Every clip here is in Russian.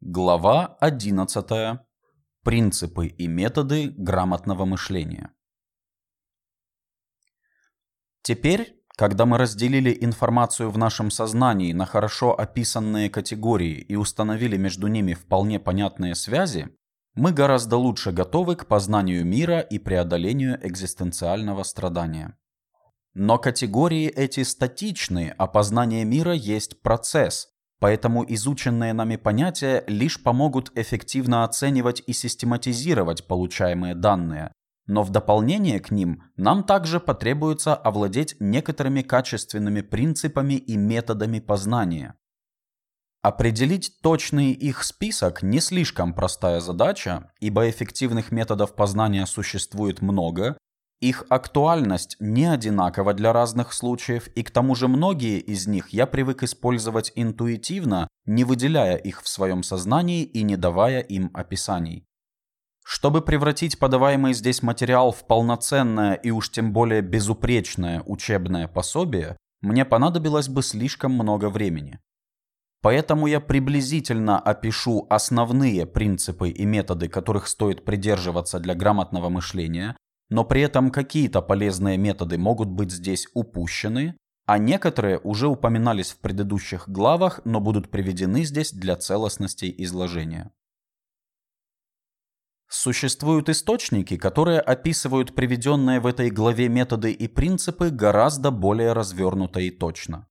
Глава 11. Принципы и методы грамотного мышления. Теперь, когда мы разделили информацию в нашем сознании на хорошо описанные категории и установили между ними вполне понятные связи, мы гораздо лучше готовы к познанию мира и преодолению экзистенциального страдания. Но категории эти статичны, а познание мира есть процесс, Поэтому изученные нами понятия лишь помогут эффективно оценивать и систематизировать получаемые данные, но в дополнение к ним нам также потребуется овладеть некоторыми качественными принципами и методами познания. Определить точный их список не слишком простая задача, ибо эффективных методов познания существует много, их актуальность не одинакова для разных случаев, и к тому же многие из них я привык использовать интуитивно, не выделяя их в своем сознании и не давая им описаний. Чтобы превратить подаваемый здесь материал в полноценное и уж тем более безупречное учебное пособие, мне понадобилось бы слишком много времени. Поэтому я приблизительно опишу основные принципы и методы, которых стоит придерживаться для грамотного мышления, но при этом какие-то полезные методы могут быть здесь упущены, а некоторые уже упоминались в предыдущих главах, но будут приведены здесь для целостности изложения. Существуют источники, которые описывают приведенные в этой главе методы и принципы гораздо более развернуто и точно.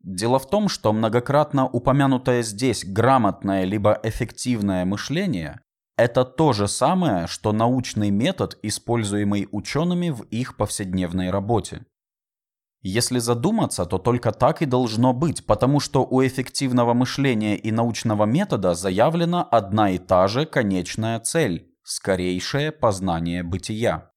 Дело в том, что многократно упомянутое здесь грамотное либо эффективное мышление это то же самое, что научный метод, используемый учеными в их повседневной работе. Если задуматься, то только так и должно быть, потому что у эффективного мышления и научного метода заявлена одна и та же конечная цель – скорейшее познание бытия.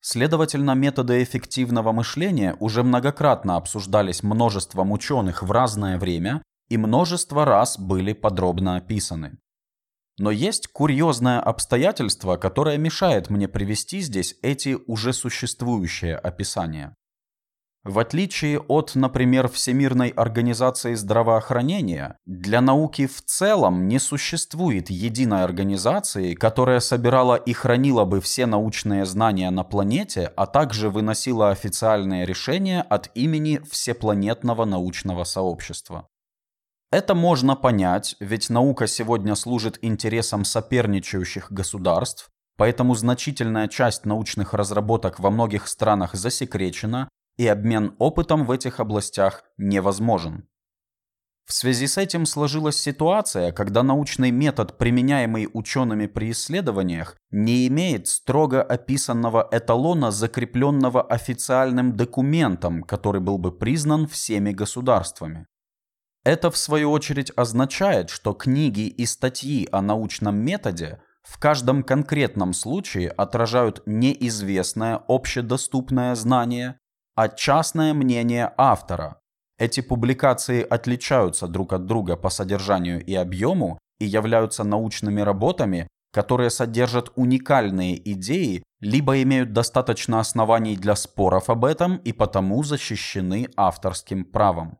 Следовательно, методы эффективного мышления уже многократно обсуждались множеством ученых в разное время и множество раз были подробно описаны. Но есть курьезное обстоятельство, которое мешает мне привести здесь эти уже существующие описания. В отличие от, например, Всемирной организации здравоохранения, для науки в целом не существует единой организации, которая собирала и хранила бы все научные знания на планете, а также выносила официальные решения от имени всепланетного научного сообщества. Это можно понять, ведь наука сегодня служит интересам соперничающих государств, поэтому значительная часть научных разработок во многих странах засекречена, и обмен опытом в этих областях невозможен. В связи с этим сложилась ситуация, когда научный метод, применяемый учеными при исследованиях, не имеет строго описанного эталона, закрепленного официальным документом, который был бы признан всеми государствами. Это, в свою очередь, означает, что книги и статьи о научном методе в каждом конкретном случае отражают неизвестное общедоступное знание, а частное мнение автора. Эти публикации отличаются друг от друга по содержанию и объему и являются научными работами, которые содержат уникальные идеи, либо имеют достаточно оснований для споров об этом и потому защищены авторским правом.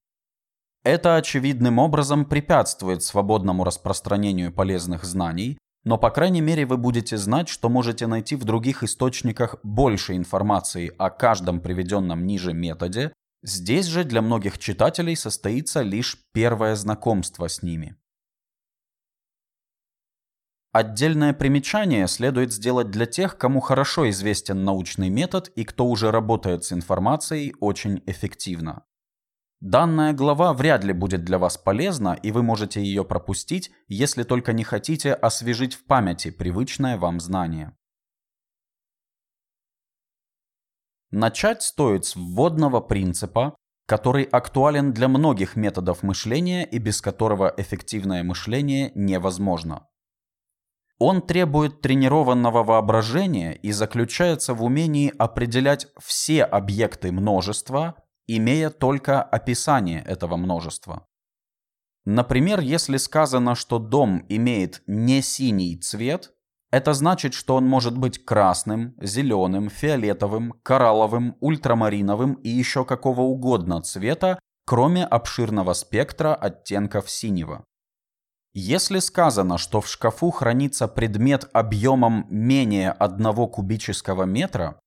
Это очевидным образом препятствует свободному распространению полезных знаний, но по крайней мере вы будете знать, что можете найти в других источниках больше информации о каждом приведенном ниже методе, здесь же для многих читателей состоится лишь первое знакомство с ними. Отдельное примечание следует сделать для тех, кому хорошо известен научный метод и кто уже работает с информацией очень эффективно. Данная глава вряд ли будет для вас полезна, и вы можете ее пропустить, если только не хотите освежить в памяти привычное вам знание. Начать стоит с вводного принципа, который актуален для многих методов мышления и без которого эффективное мышление невозможно. Он требует тренированного воображения и заключается в умении определять все объекты множества имея только описание этого множества. Например, если сказано, что дом имеет не синий цвет, это значит, что он может быть красным, зеленым, фиолетовым, коралловым, ультрамариновым и еще какого угодно цвета, кроме обширного спектра оттенков синего. Если сказано, что в шкафу хранится предмет объемом менее одного кубического метра,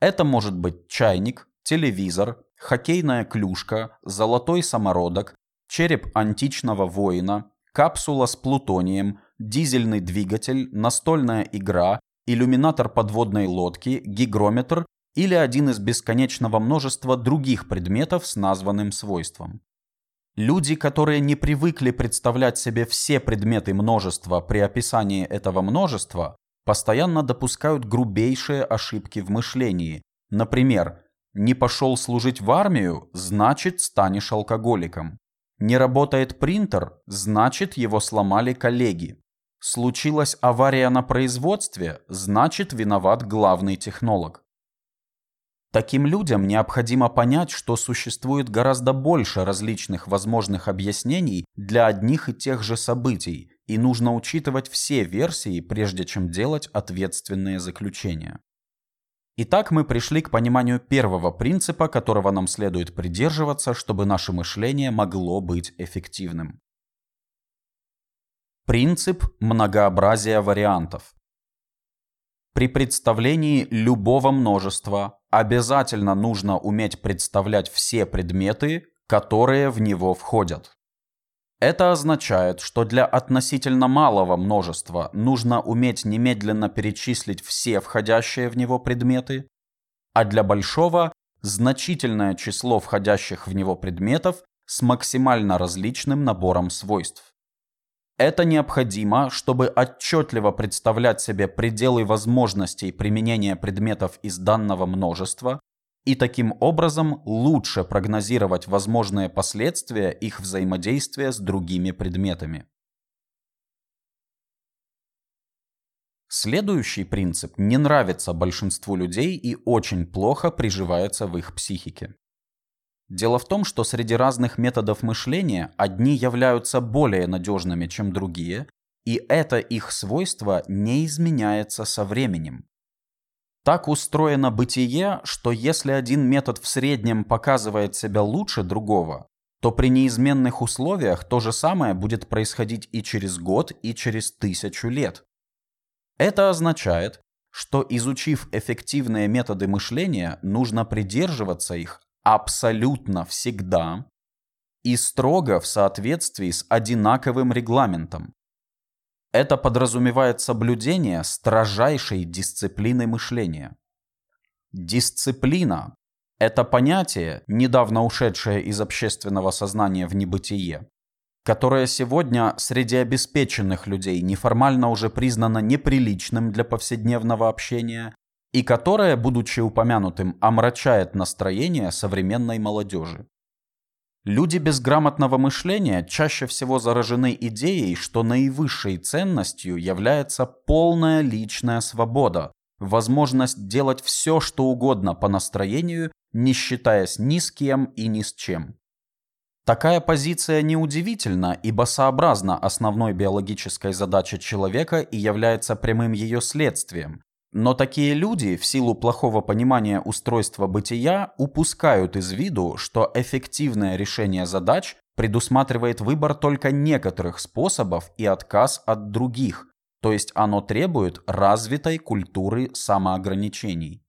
это может быть чайник, телевизор, хоккейная клюшка, золотой самородок, череп античного воина, капсула с плутонием, дизельный двигатель, настольная игра, иллюминатор подводной лодки, гигрометр или один из бесконечного множества других предметов с названным свойством. Люди, которые не привыкли представлять себе все предметы множества при описании этого множества, постоянно допускают грубейшие ошибки в мышлении. Например, не пошел служить в армию, значит станешь алкоголиком. Не работает принтер, значит его сломали коллеги. Случилась авария на производстве, значит виноват главный технолог. Таким людям необходимо понять, что существует гораздо больше различных возможных объяснений для одних и тех же событий, и нужно учитывать все версии, прежде чем делать ответственные заключения. Итак, мы пришли к пониманию первого принципа, которого нам следует придерживаться, чтобы наше мышление могло быть эффективным. Принцип многообразия вариантов. При представлении любого множества обязательно нужно уметь представлять все предметы, которые в него входят. Это означает, что для относительно малого множества нужно уметь немедленно перечислить все входящие в него предметы, а для большого – значительное число входящих в него предметов с максимально различным набором свойств. Это необходимо, чтобы отчетливо представлять себе пределы возможностей применения предметов из данного множества и таким образом лучше прогнозировать возможные последствия их взаимодействия с другими предметами. Следующий принцип не нравится большинству людей и очень плохо приживается в их психике. Дело в том, что среди разных методов мышления одни являются более надежными, чем другие, и это их свойство не изменяется со временем. Так устроено бытие, что если один метод в среднем показывает себя лучше другого, то при неизменных условиях то же самое будет происходить и через год, и через тысячу лет. Это означает, что изучив эффективные методы мышления, нужно придерживаться их, абсолютно всегда и строго в соответствии с одинаковым регламентом. Это подразумевает соблюдение строжайшей дисциплины мышления. Дисциплина – это понятие, недавно ушедшее из общественного сознания в небытие, которое сегодня среди обеспеченных людей неформально уже признано неприличным для повседневного общения и которое, будучи упомянутым, омрачает настроение современной молодежи. Люди без грамотного мышления чаще всего заражены идеей, что наивысшей ценностью является полная личная свобода, возможность делать все, что угодно по настроению, не считаясь ни с кем и ни с чем. Такая позиция неудивительна, ибо сообразна основной биологической задаче человека и является прямым ее следствием, но такие люди, в силу плохого понимания устройства бытия, упускают из виду, что эффективное решение задач предусматривает выбор только некоторых способов и отказ от других, то есть оно требует развитой культуры самоограничений.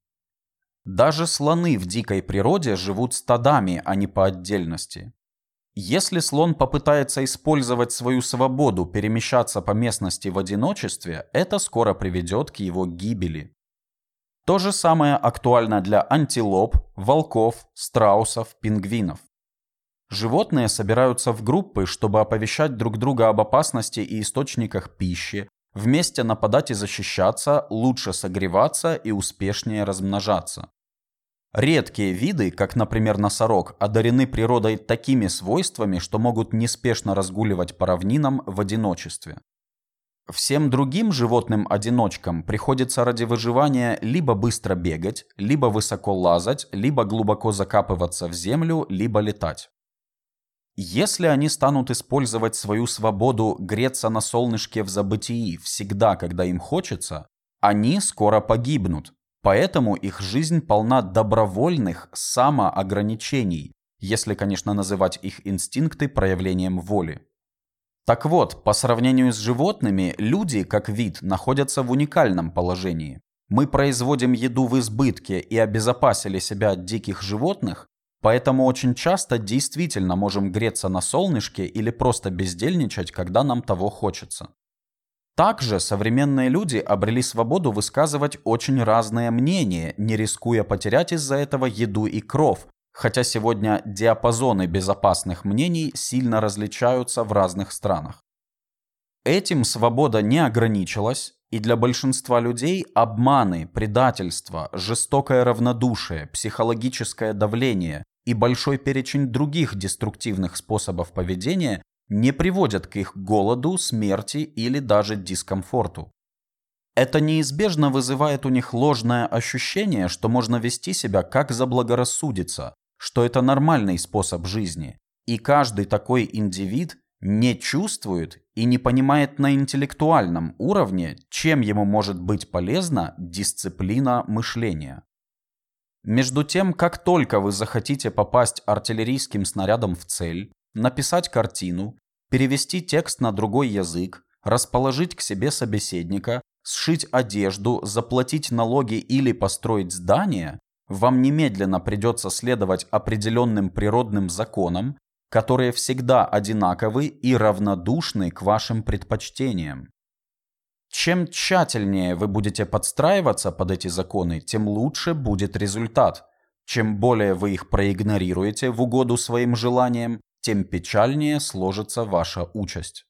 Даже слоны в дикой природе живут стадами, а не по отдельности. Если слон попытается использовать свою свободу перемещаться по местности в одиночестве, это скоро приведет к его гибели. То же самое актуально для антилоп, волков, страусов, пингвинов. Животные собираются в группы, чтобы оповещать друг друга об опасности и источниках пищи, вместе нападать и защищаться, лучше согреваться и успешнее размножаться. Редкие виды, как, например, носорог, одарены природой такими свойствами, что могут неспешно разгуливать по равнинам в одиночестве. Всем другим животным-одиночкам приходится ради выживания либо быстро бегать, либо высоко лазать, либо глубоко закапываться в землю, либо летать. Если они станут использовать свою свободу греться на солнышке в забытии всегда, когда им хочется, они скоро погибнут, Поэтому их жизнь полна добровольных самоограничений, если, конечно, называть их инстинкты проявлением воли. Так вот, по сравнению с животными, люди, как вид, находятся в уникальном положении. Мы производим еду в избытке и обезопасили себя от диких животных, поэтому очень часто действительно можем греться на солнышке или просто бездельничать, когда нам того хочется. Также современные люди обрели свободу высказывать очень разные мнения, не рискуя потерять из-за этого еду и кров, хотя сегодня диапазоны безопасных мнений сильно различаются в разных странах. Этим свобода не ограничилась, и для большинства людей обманы, предательство, жестокое равнодушие, психологическое давление и большой перечень других деструктивных способов поведения не приводят к их голоду, смерти или даже дискомфорту. Это неизбежно вызывает у них ложное ощущение, что можно вести себя как заблагорассудится, что это нормальный способ жизни, и каждый такой индивид не чувствует и не понимает на интеллектуальном уровне, чем ему может быть полезна дисциплина мышления. Между тем, как только вы захотите попасть артиллерийским снарядом в цель, написать картину, перевести текст на другой язык, расположить к себе собеседника, сшить одежду, заплатить налоги или построить здание, вам немедленно придется следовать определенным природным законам, которые всегда одинаковы и равнодушны к вашим предпочтениям. Чем тщательнее вы будете подстраиваться под эти законы, тем лучше будет результат. Чем более вы их проигнорируете в угоду своим желаниям, тем печальнее сложится ваша участь.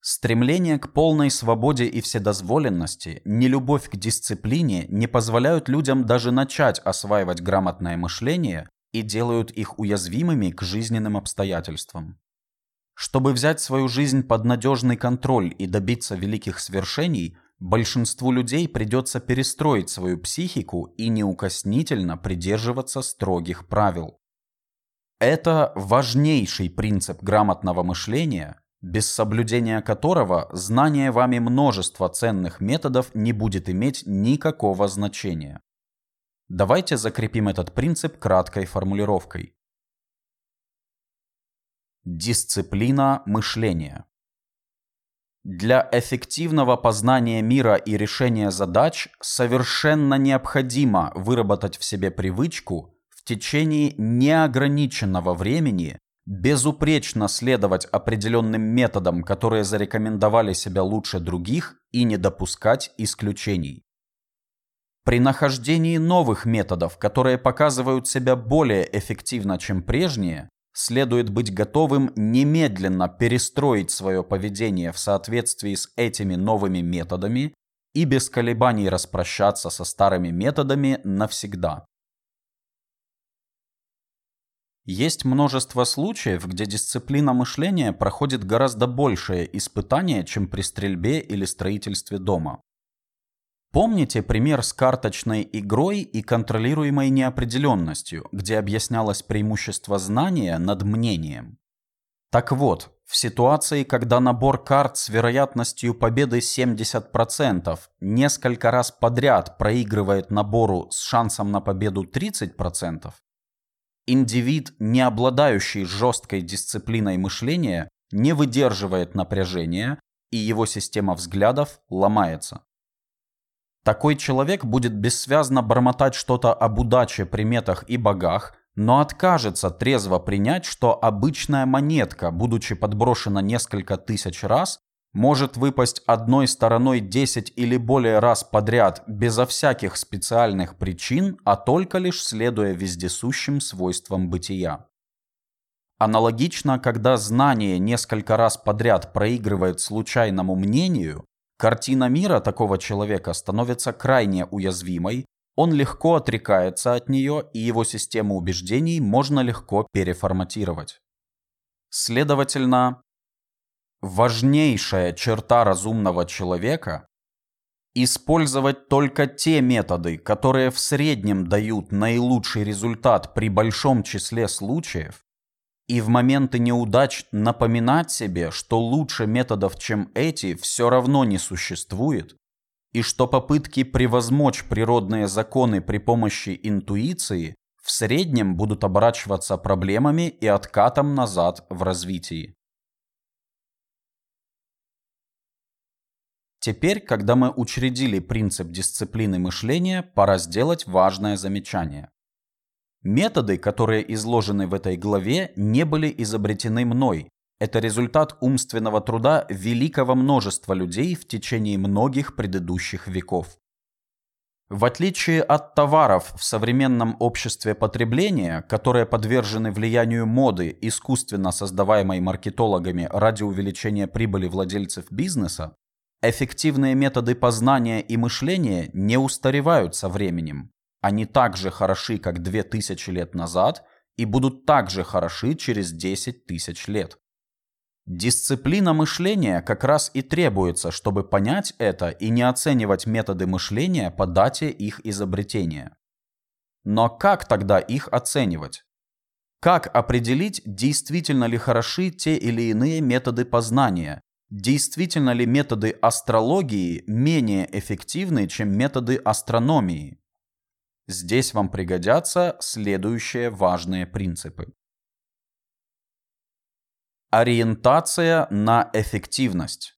Стремление к полной свободе и вседозволенности, нелюбовь к дисциплине не позволяют людям даже начать осваивать грамотное мышление и делают их уязвимыми к жизненным обстоятельствам. Чтобы взять свою жизнь под надежный контроль и добиться великих свершений, большинству людей придется перестроить свою психику и неукоснительно придерживаться строгих правил. Это важнейший принцип грамотного мышления, без соблюдения которого знание вами множества ценных методов не будет иметь никакого значения. Давайте закрепим этот принцип краткой формулировкой. Дисциплина мышления. Для эффективного познания мира и решения задач совершенно необходимо выработать в себе привычку в течение неограниченного времени безупречно следовать определенным методам, которые зарекомендовали себя лучше других, и не допускать исключений. При нахождении новых методов, которые показывают себя более эффективно, чем прежние, следует быть готовым немедленно перестроить свое поведение в соответствии с этими новыми методами и без колебаний распрощаться со старыми методами навсегда. Есть множество случаев, где дисциплина мышления проходит гораздо большее испытание, чем при стрельбе или строительстве дома. Помните пример с карточной игрой и контролируемой неопределенностью, где объяснялось преимущество знания над мнением? Так вот, в ситуации, когда набор карт с вероятностью победы 70% несколько раз подряд проигрывает набору с шансом на победу 30%, Индивид, не обладающий жесткой дисциплиной мышления, не выдерживает напряжения, и его система взглядов ломается. Такой человек будет бессвязно бормотать что-то об удаче, приметах и богах, но откажется трезво принять, что обычная монетка, будучи подброшена несколько тысяч раз, может выпасть одной стороной 10 или более раз подряд безо всяких специальных причин, а только лишь следуя вездесущим свойствам бытия. Аналогично, когда знание несколько раз подряд проигрывает случайному мнению, картина мира такого человека становится крайне уязвимой, он легко отрекается от нее, и его систему убеждений можно легко переформатировать. Следовательно, Важнейшая черта разумного человека – использовать только те методы, которые в среднем дают наилучший результат при большом числе случаев, и в моменты неудач напоминать себе, что лучше методов, чем эти, все равно не существует, и что попытки превозмочь природные законы при помощи интуиции в среднем будут оборачиваться проблемами и откатом назад в развитии. Теперь, когда мы учредили принцип дисциплины мышления, пора сделать важное замечание. Методы, которые изложены в этой главе, не были изобретены мной. Это результат умственного труда великого множества людей в течение многих предыдущих веков. В отличие от товаров в современном обществе потребления, которые подвержены влиянию моды, искусственно создаваемой маркетологами ради увеличения прибыли владельцев бизнеса, эффективные методы познания и мышления не устаревают со временем. Они так же хороши, как 2000 лет назад, и будут так же хороши через 10 тысяч лет. Дисциплина мышления как раз и требуется, чтобы понять это и не оценивать методы мышления по дате их изобретения. Но как тогда их оценивать? Как определить, действительно ли хороши те или иные методы познания? Действительно ли методы астрологии менее эффективны, чем методы астрономии? Здесь вам пригодятся следующие важные принципы. Ориентация на эффективность.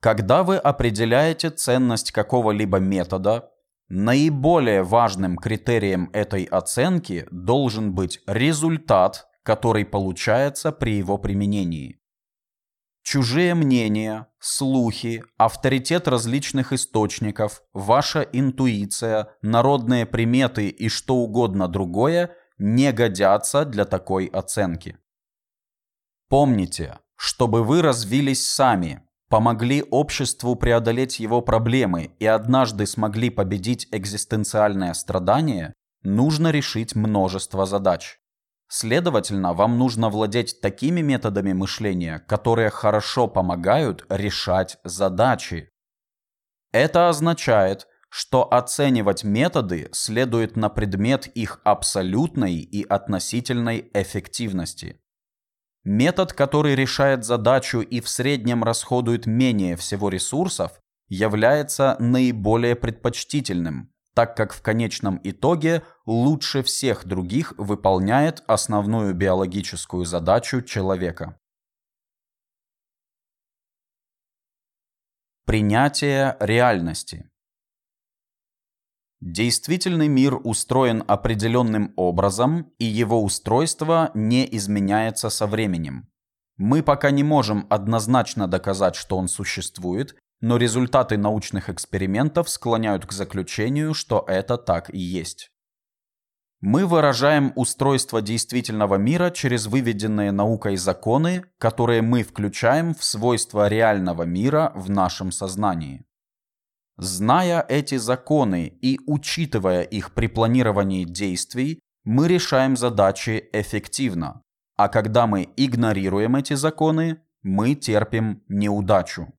Когда вы определяете ценность какого-либо метода, наиболее важным критерием этой оценки должен быть результат, который получается при его применении. Чужие мнения, слухи, авторитет различных источников, ваша интуиция, народные приметы и что угодно другое не годятся для такой оценки. Помните, чтобы вы развились сами, помогли обществу преодолеть его проблемы и однажды смогли победить экзистенциальное страдание, нужно решить множество задач. Следовательно, вам нужно владеть такими методами мышления, которые хорошо помогают решать задачи. Это означает, что оценивать методы следует на предмет их абсолютной и относительной эффективности. Метод, который решает задачу и в среднем расходует менее всего ресурсов, является наиболее предпочтительным, так как в конечном итоге лучше всех других выполняет основную биологическую задачу человека. Принятие реальности Действительный мир устроен определенным образом, и его устройство не изменяется со временем. Мы пока не можем однозначно доказать, что он существует, но результаты научных экспериментов склоняют к заключению, что это так и есть. Мы выражаем устройство действительного мира через выведенные наукой законы, которые мы включаем в свойства реального мира в нашем сознании. Зная эти законы и учитывая их при планировании действий, мы решаем задачи эффективно. А когда мы игнорируем эти законы, мы терпим неудачу.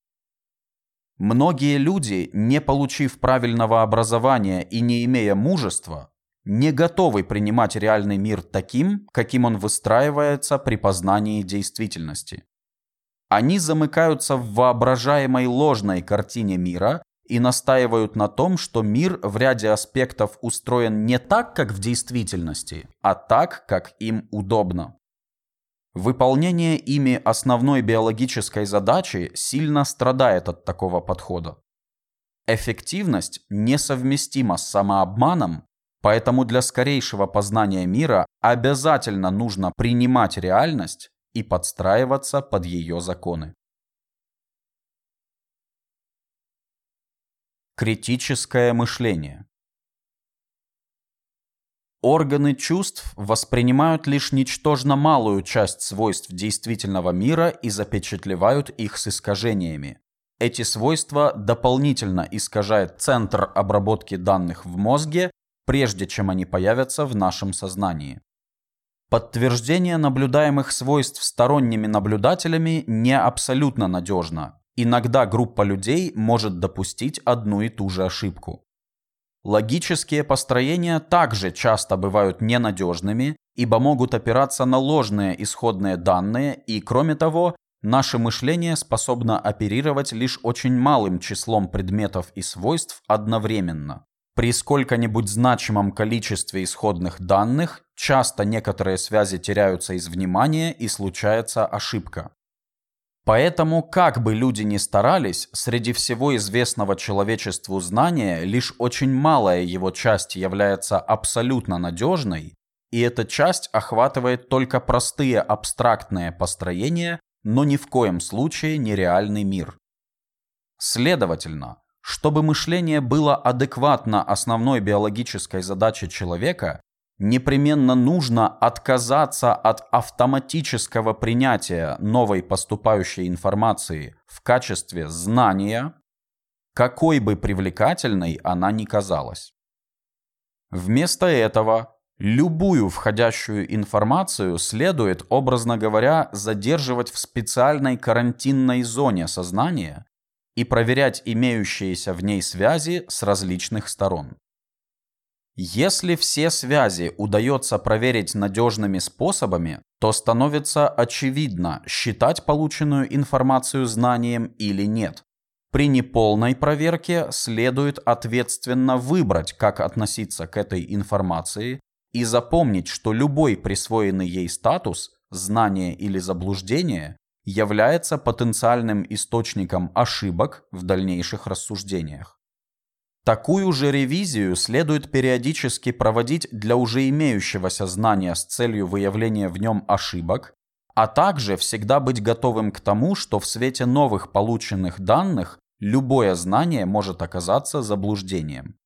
Многие люди, не получив правильного образования и не имея мужества, не готовы принимать реальный мир таким, каким он выстраивается при познании действительности. Они замыкаются в воображаемой ложной картине мира и настаивают на том, что мир в ряде аспектов устроен не так, как в действительности, а так, как им удобно. Выполнение ими основной биологической задачи сильно страдает от такого подхода. Эффективность несовместима с самообманом, поэтому для скорейшего познания мира обязательно нужно принимать реальность и подстраиваться под ее законы. Критическое мышление. Органы чувств воспринимают лишь ничтожно малую часть свойств действительного мира и запечатлевают их с искажениями. Эти свойства дополнительно искажает центр обработки данных в мозге, прежде чем они появятся в нашем сознании. Подтверждение наблюдаемых свойств сторонними наблюдателями не абсолютно надежно, Иногда группа людей может допустить одну и ту же ошибку. Логические построения также часто бывают ненадежными, ибо могут опираться на ложные исходные данные и, кроме того, наше мышление способно оперировать лишь очень малым числом предметов и свойств одновременно. При сколько-нибудь значимом количестве исходных данных часто некоторые связи теряются из внимания и случается ошибка. Поэтому, как бы люди ни старались, среди всего известного человечеству знания лишь очень малая его часть является абсолютно надежной, и эта часть охватывает только простые абстрактные построения, но ни в коем случае не реальный мир. Следовательно, чтобы мышление было адекватно основной биологической задаче человека, непременно нужно отказаться от автоматического принятия новой поступающей информации в качестве знания, какой бы привлекательной она ни казалась. Вместо этого любую входящую информацию следует, образно говоря, задерживать в специальной карантинной зоне сознания и проверять имеющиеся в ней связи с различных сторон. Если все связи удается проверить надежными способами, то становится очевидно, считать полученную информацию знанием или нет. При неполной проверке следует ответственно выбрать, как относиться к этой информации и запомнить, что любой присвоенный ей статус, знание или заблуждение является потенциальным источником ошибок в дальнейших рассуждениях. Такую же ревизию следует периодически проводить для уже имеющегося знания с целью выявления в нем ошибок, а также всегда быть готовым к тому, что в свете новых полученных данных любое знание может оказаться заблуждением.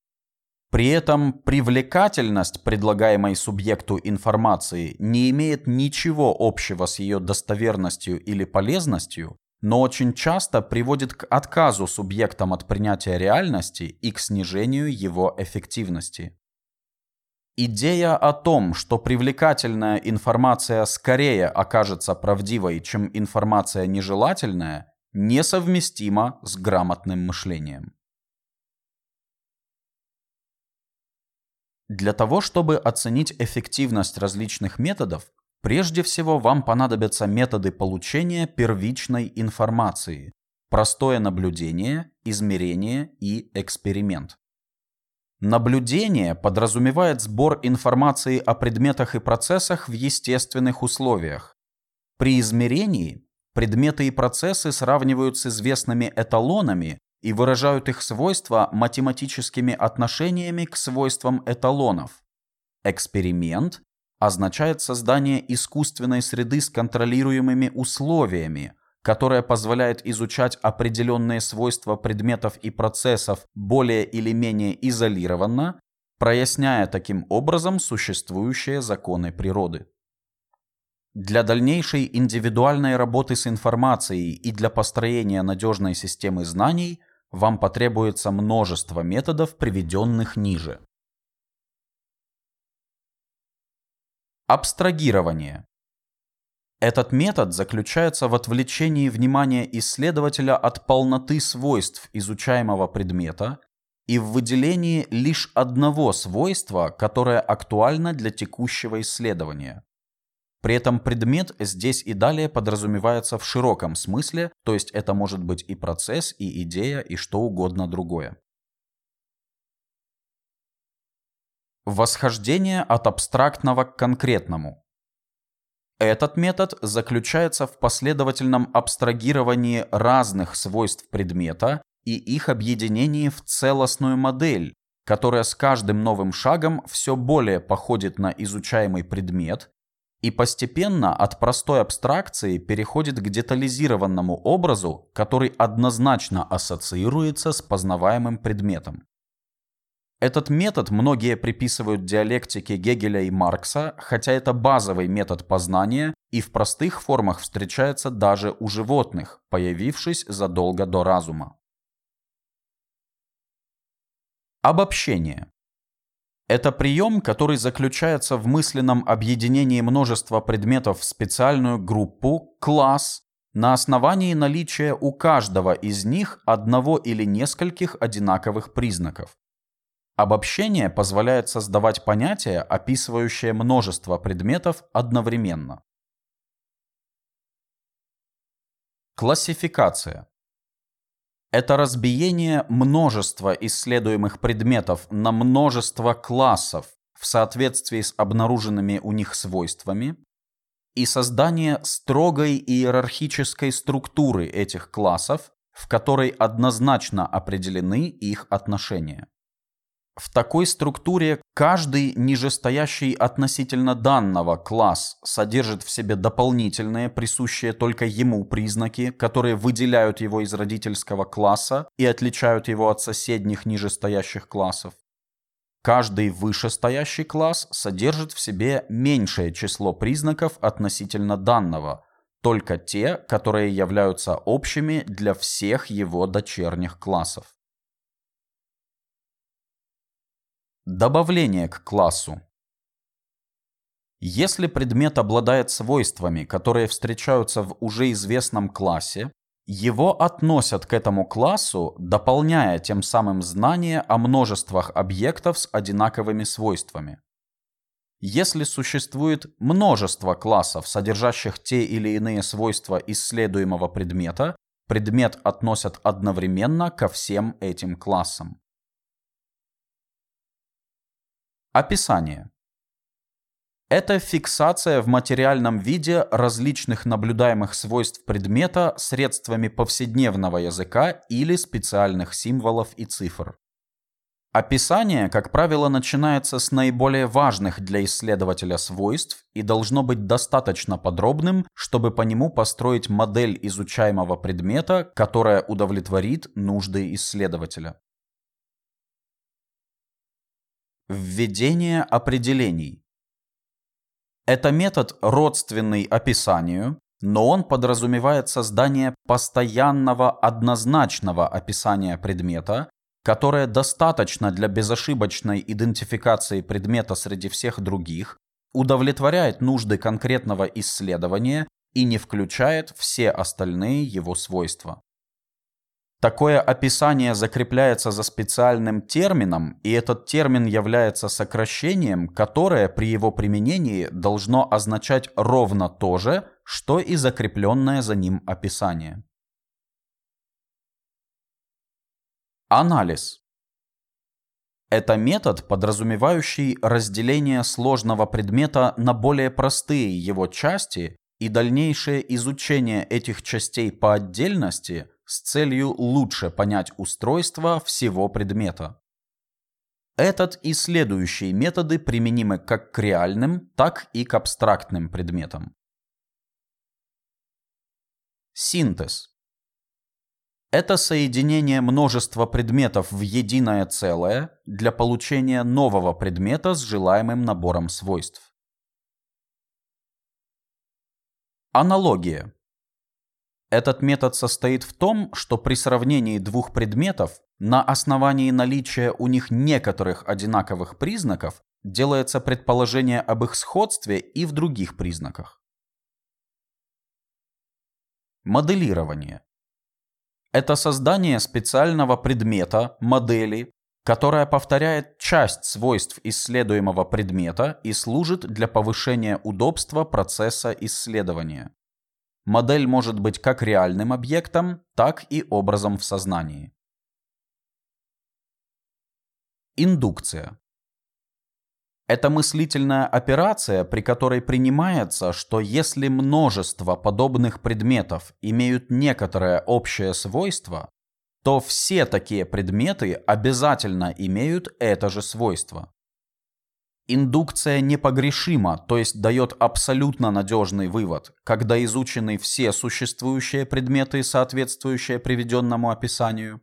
При этом привлекательность предлагаемой субъекту информации не имеет ничего общего с ее достоверностью или полезностью, но очень часто приводит к отказу субъектам от принятия реальности и к снижению его эффективности. Идея о том, что привлекательная информация скорее окажется правдивой, чем информация нежелательная, несовместима с грамотным мышлением. Для того, чтобы оценить эффективность различных методов, Прежде всего вам понадобятся методы получения первичной информации, простое наблюдение, измерение и эксперимент. Наблюдение подразумевает сбор информации о предметах и процессах в естественных условиях. При измерении предметы и процессы сравнивают с известными эталонами и выражают их свойства математическими отношениями к свойствам эталонов. Эксперимент означает создание искусственной среды с контролируемыми условиями, которая позволяет изучать определенные свойства предметов и процессов более или менее изолированно, проясняя таким образом существующие законы природы. Для дальнейшей индивидуальной работы с информацией и для построения надежной системы знаний вам потребуется множество методов, приведенных ниже. Абстрагирование. Этот метод заключается в отвлечении внимания исследователя от полноты свойств изучаемого предмета и в выделении лишь одного свойства, которое актуально для текущего исследования. При этом предмет здесь и далее подразумевается в широком смысле, то есть это может быть и процесс, и идея, и что угодно другое. Восхождение от абстрактного к конкретному. Этот метод заключается в последовательном абстрагировании разных свойств предмета и их объединении в целостную модель, которая с каждым новым шагом все более походит на изучаемый предмет и постепенно от простой абстракции переходит к детализированному образу, который однозначно ассоциируется с познаваемым предметом. Этот метод многие приписывают диалектике Гегеля и Маркса, хотя это базовый метод познания и в простых формах встречается даже у животных, появившись задолго до разума. Обобщение. Это прием, который заключается в мысленном объединении множества предметов в специальную группу, класс, на основании наличия у каждого из них одного или нескольких одинаковых признаков. Обобщение позволяет создавать понятия, описывающие множество предметов одновременно. Классификация. Это разбиение множества исследуемых предметов на множество классов в соответствии с обнаруженными у них свойствами, и создание строгой иерархической структуры этих классов, в которой однозначно определены их отношения. В такой структуре каждый нижестоящий относительно данного класс содержит в себе дополнительные, присущие только ему признаки, которые выделяют его из родительского класса и отличают его от соседних нижестоящих классов. Каждый вышестоящий класс содержит в себе меньшее число признаков относительно данного, только те, которые являются общими для всех его дочерних классов. Добавление к классу. Если предмет обладает свойствами, которые встречаются в уже известном классе, его относят к этому классу, дополняя тем самым знание о множествах объектов с одинаковыми свойствами. Если существует множество классов, содержащих те или иные свойства исследуемого предмета, предмет относят одновременно ко всем этим классам. Описание. Это фиксация в материальном виде различных наблюдаемых свойств предмета средствами повседневного языка или специальных символов и цифр. Описание, как правило, начинается с наиболее важных для исследователя свойств и должно быть достаточно подробным, чтобы по нему построить модель изучаемого предмета, которая удовлетворит нужды исследователя. Введение определений. Это метод родственный описанию, но он подразумевает создание постоянного однозначного описания предмета, которое достаточно для безошибочной идентификации предмета среди всех других, удовлетворяет нужды конкретного исследования и не включает все остальные его свойства. Такое описание закрепляется за специальным термином, и этот термин является сокращением, которое при его применении должно означать ровно то же, что и закрепленное за ним описание. Анализ. Это метод, подразумевающий разделение сложного предмета на более простые его части и дальнейшее изучение этих частей по отдельности с целью лучше понять устройство всего предмета. Этот и следующие методы применимы как к реальным, так и к абстрактным предметам. Синтез. Это соединение множества предметов в единое целое для получения нового предмета с желаемым набором свойств. Аналогия. Этот метод состоит в том, что при сравнении двух предметов на основании наличия у них некоторых одинаковых признаков делается предположение об их сходстве и в других признаках. Моделирование. Это создание специального предмета, модели, которая повторяет часть свойств исследуемого предмета и служит для повышения удобства процесса исследования. Модель может быть как реальным объектом, так и образом в сознании. Индукция. Это мыслительная операция, при которой принимается, что если множество подобных предметов имеют некоторое общее свойство, то все такие предметы обязательно имеют это же свойство. Индукция непогрешима, то есть дает абсолютно надежный вывод, когда изучены все существующие предметы, соответствующие приведенному описанию,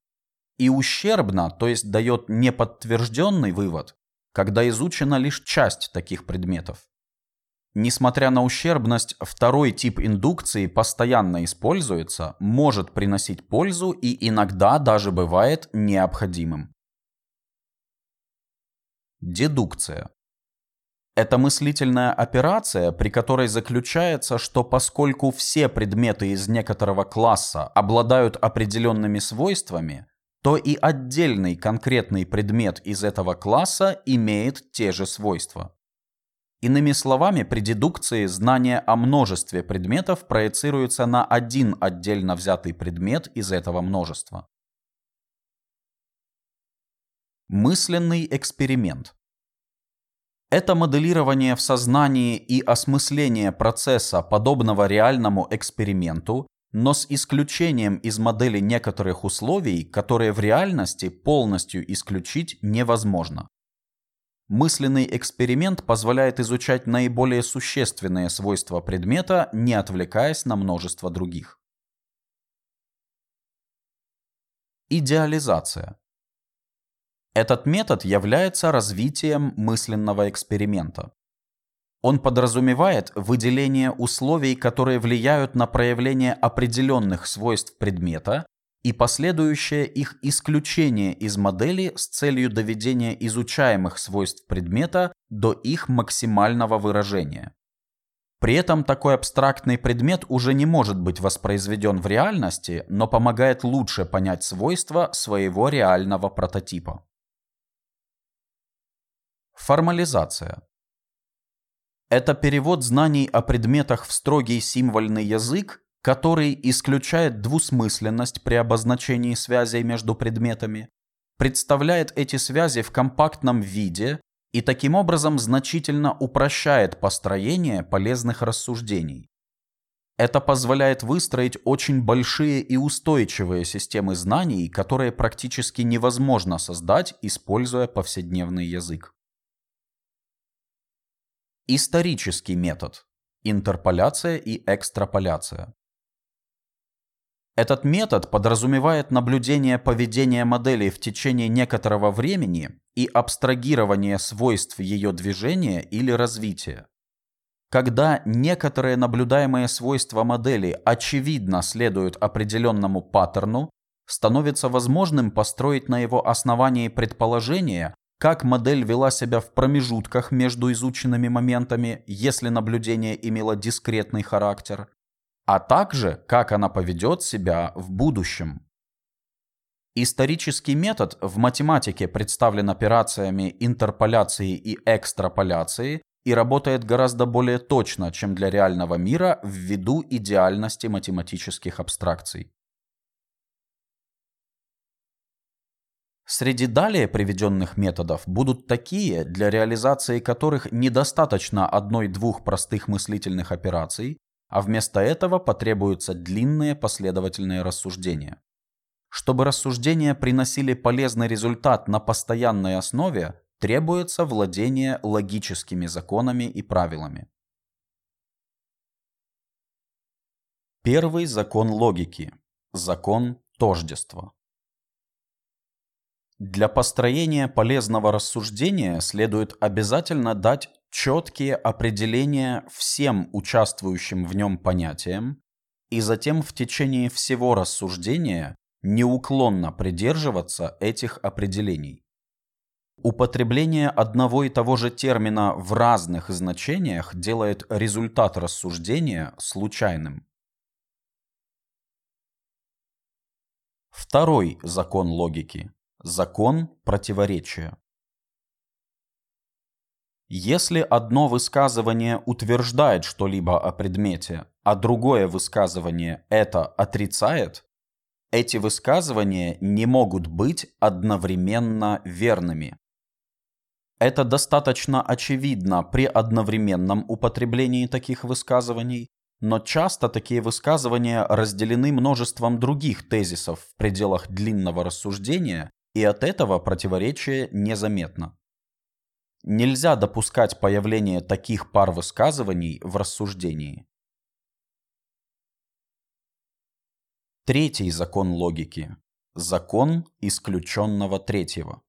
и ущербна, то есть дает неподтвержденный вывод, когда изучена лишь часть таких предметов. Несмотря на ущербность, второй тип индукции постоянно используется, может приносить пользу и иногда даже бывает необходимым. Дедукция. Это мыслительная операция, при которой заключается, что поскольку все предметы из некоторого класса обладают определенными свойствами, то и отдельный конкретный предмет из этого класса имеет те же свойства. Иными словами, при дедукции знание о множестве предметов проецируется на один отдельно взятый предмет из этого множества. Мысленный эксперимент. Это моделирование в сознании и осмысление процесса, подобного реальному эксперименту, но с исключением из модели некоторых условий, которые в реальности полностью исключить невозможно. Мысленный эксперимент позволяет изучать наиболее существенные свойства предмета, не отвлекаясь на множество других. Идеализация. Этот метод является развитием мысленного эксперимента. Он подразумевает выделение условий, которые влияют на проявление определенных свойств предмета и последующее их исключение из модели с целью доведения изучаемых свойств предмета до их максимального выражения. При этом такой абстрактный предмет уже не может быть воспроизведен в реальности, но помогает лучше понять свойства своего реального прототипа. Формализация. Это перевод знаний о предметах в строгий символьный язык, который исключает двусмысленность при обозначении связей между предметами, представляет эти связи в компактном виде и таким образом значительно упрощает построение полезных рассуждений. Это позволяет выстроить очень большие и устойчивые системы знаний, которые практически невозможно создать, используя повседневный язык. Исторический метод. Интерполяция и экстраполяция. Этот метод подразумевает наблюдение поведения модели в течение некоторого времени и абстрагирование свойств ее движения или развития. Когда некоторые наблюдаемые свойства модели очевидно следуют определенному паттерну, становится возможным построить на его основании предположение как модель вела себя в промежутках между изученными моментами, если наблюдение имело дискретный характер, а также как она поведет себя в будущем. Исторический метод в математике представлен операциями интерполяции и экстраполяции и работает гораздо более точно, чем для реального мира ввиду идеальности математических абстракций. Среди далее приведенных методов будут такие, для реализации которых недостаточно одной-двух простых мыслительных операций, а вместо этого потребуются длинные последовательные рассуждения. Чтобы рассуждения приносили полезный результат на постоянной основе, требуется владение логическими законами и правилами. Первый закон логики. Закон тождества. Для построения полезного рассуждения следует обязательно дать четкие определения всем участвующим в нем понятиям и затем в течение всего рассуждения неуклонно придерживаться этих определений. Употребление одного и того же термина в разных значениях делает результат рассуждения случайным. Второй закон логики. Закон противоречия. Если одно высказывание утверждает что-либо о предмете, а другое высказывание это отрицает, эти высказывания не могут быть одновременно верными. Это достаточно очевидно при одновременном употреблении таких высказываний, но часто такие высказывания разделены множеством других тезисов в пределах длинного рассуждения, и от этого противоречие незаметно. Нельзя допускать появление таких пар высказываний в рассуждении. Третий закон логики. Закон исключенного третьего.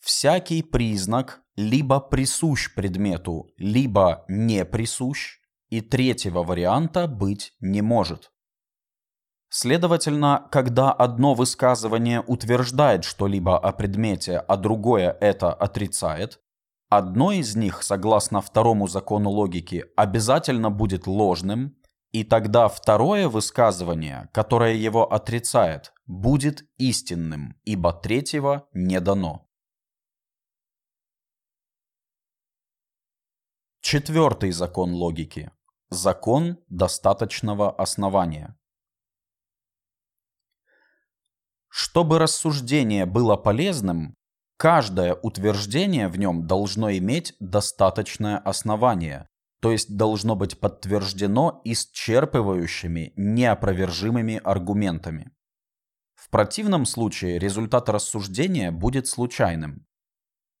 Всякий признак либо присущ предмету, либо не присущ, и третьего варианта быть не может. Следовательно, когда одно высказывание утверждает что-либо о предмете, а другое это отрицает, одно из них, согласно второму закону логики, обязательно будет ложным, и тогда второе высказывание, которое его отрицает, будет истинным, ибо третьего не дано. Четвертый закон логики. Закон достаточного основания. Чтобы рассуждение было полезным, каждое утверждение в нем должно иметь достаточное основание, то есть должно быть подтверждено исчерпывающими, неопровержимыми аргументами. В противном случае результат рассуждения будет случайным.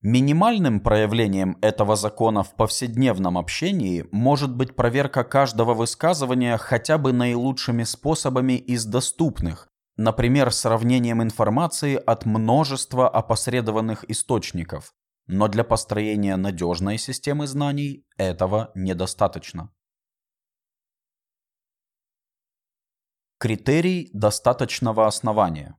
Минимальным проявлением этого закона в повседневном общении может быть проверка каждого высказывания хотя бы наилучшими способами из доступных, например, сравнением информации от множества опосредованных источников, но для построения надежной системы знаний этого недостаточно. Критерий достаточного основания.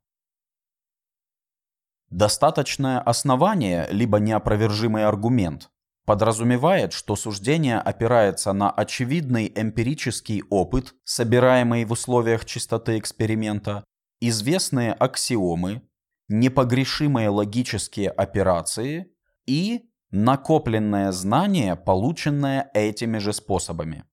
Достаточное основание, либо неопровержимый аргумент, подразумевает, что суждение опирается на очевидный эмпирический опыт, собираемый в условиях чистоты эксперимента, известные аксиомы, непогрешимые логические операции и накопленное знание, полученное этими же способами.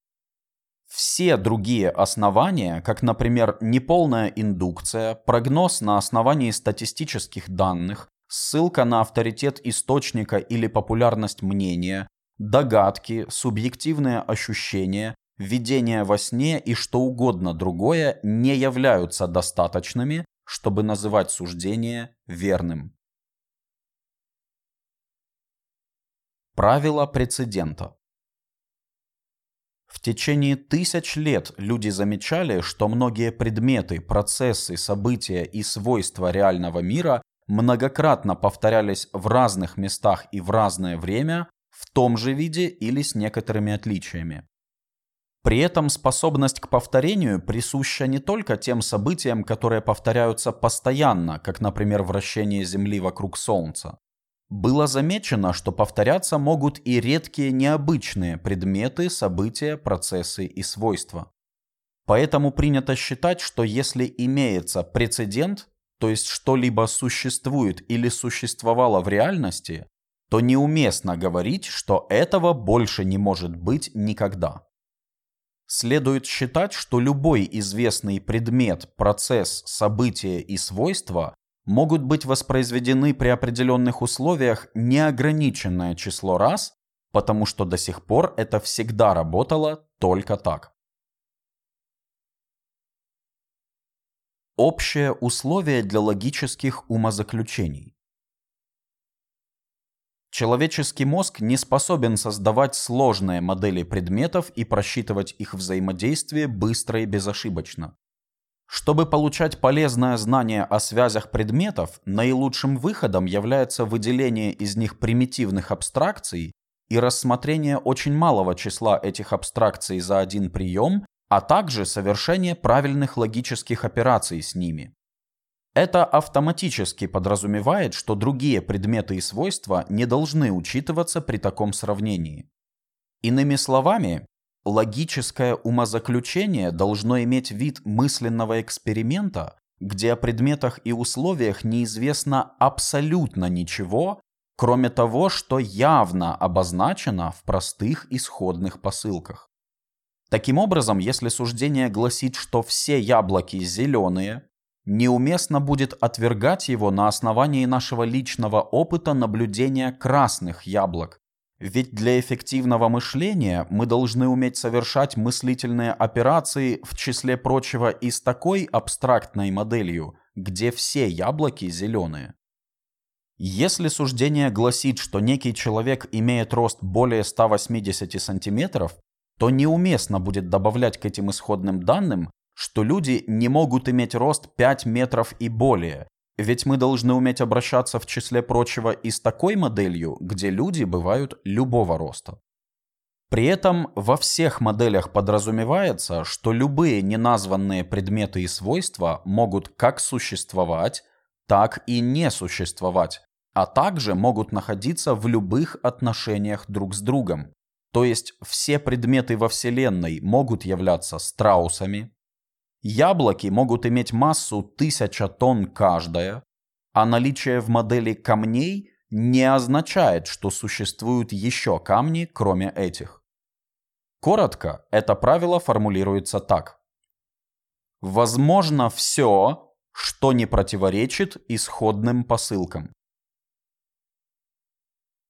Все другие основания, как, например, неполная индукция, прогноз на основании статистических данных, ссылка на авторитет источника или популярность мнения, догадки, субъективные ощущения, видение во сне и что угодно другое не являются достаточными, чтобы называть суждение верным. Правило прецедента. В течение тысяч лет люди замечали, что многие предметы, процессы, события и свойства реального мира многократно повторялись в разных местах и в разное время в том же виде или с некоторыми отличиями. При этом способность к повторению присуща не только тем событиям, которые повторяются постоянно, как, например, вращение Земли вокруг Солнца, было замечено, что повторяться могут и редкие необычные предметы, события, процессы и свойства. Поэтому принято считать, что если имеется прецедент, то есть что-либо существует или существовало в реальности, то неуместно говорить, что этого больше не может быть никогда. Следует считать, что любой известный предмет, процесс, событие и свойство могут быть воспроизведены при определенных условиях неограниченное число раз, потому что до сих пор это всегда работало только так. Общее условие для логических умозаключений. Человеческий мозг не способен создавать сложные модели предметов и просчитывать их взаимодействие быстро и безошибочно. Чтобы получать полезное знание о связях предметов, наилучшим выходом является выделение из них примитивных абстракций и рассмотрение очень малого числа этих абстракций за один прием, а также совершение правильных логических операций с ними. Это автоматически подразумевает, что другие предметы и свойства не должны учитываться при таком сравнении. Иными словами, Логическое умозаключение должно иметь вид мысленного эксперимента, где о предметах и условиях неизвестно абсолютно ничего, кроме того, что явно обозначено в простых исходных посылках. Таким образом, если суждение гласит, что все яблоки зеленые, неуместно будет отвергать его на основании нашего личного опыта наблюдения красных яблок, ведь для эффективного мышления мы должны уметь совершать мыслительные операции, в числе прочего, и с такой абстрактной моделью, где все яблоки зеленые. Если суждение гласит, что некий человек имеет рост более 180 сантиметров, то неуместно будет добавлять к этим исходным данным, что люди не могут иметь рост 5 метров и более, ведь мы должны уметь обращаться в числе прочего и с такой моделью, где люди бывают любого роста. При этом во всех моделях подразумевается, что любые неназванные предметы и свойства могут как существовать, так и не существовать, а также могут находиться в любых отношениях друг с другом. То есть все предметы во Вселенной могут являться страусами, Яблоки могут иметь массу 1000 тонн каждая, а наличие в модели камней не означает, что существуют еще камни, кроме этих. Коротко, это правило формулируется так. Возможно все, что не противоречит исходным посылкам.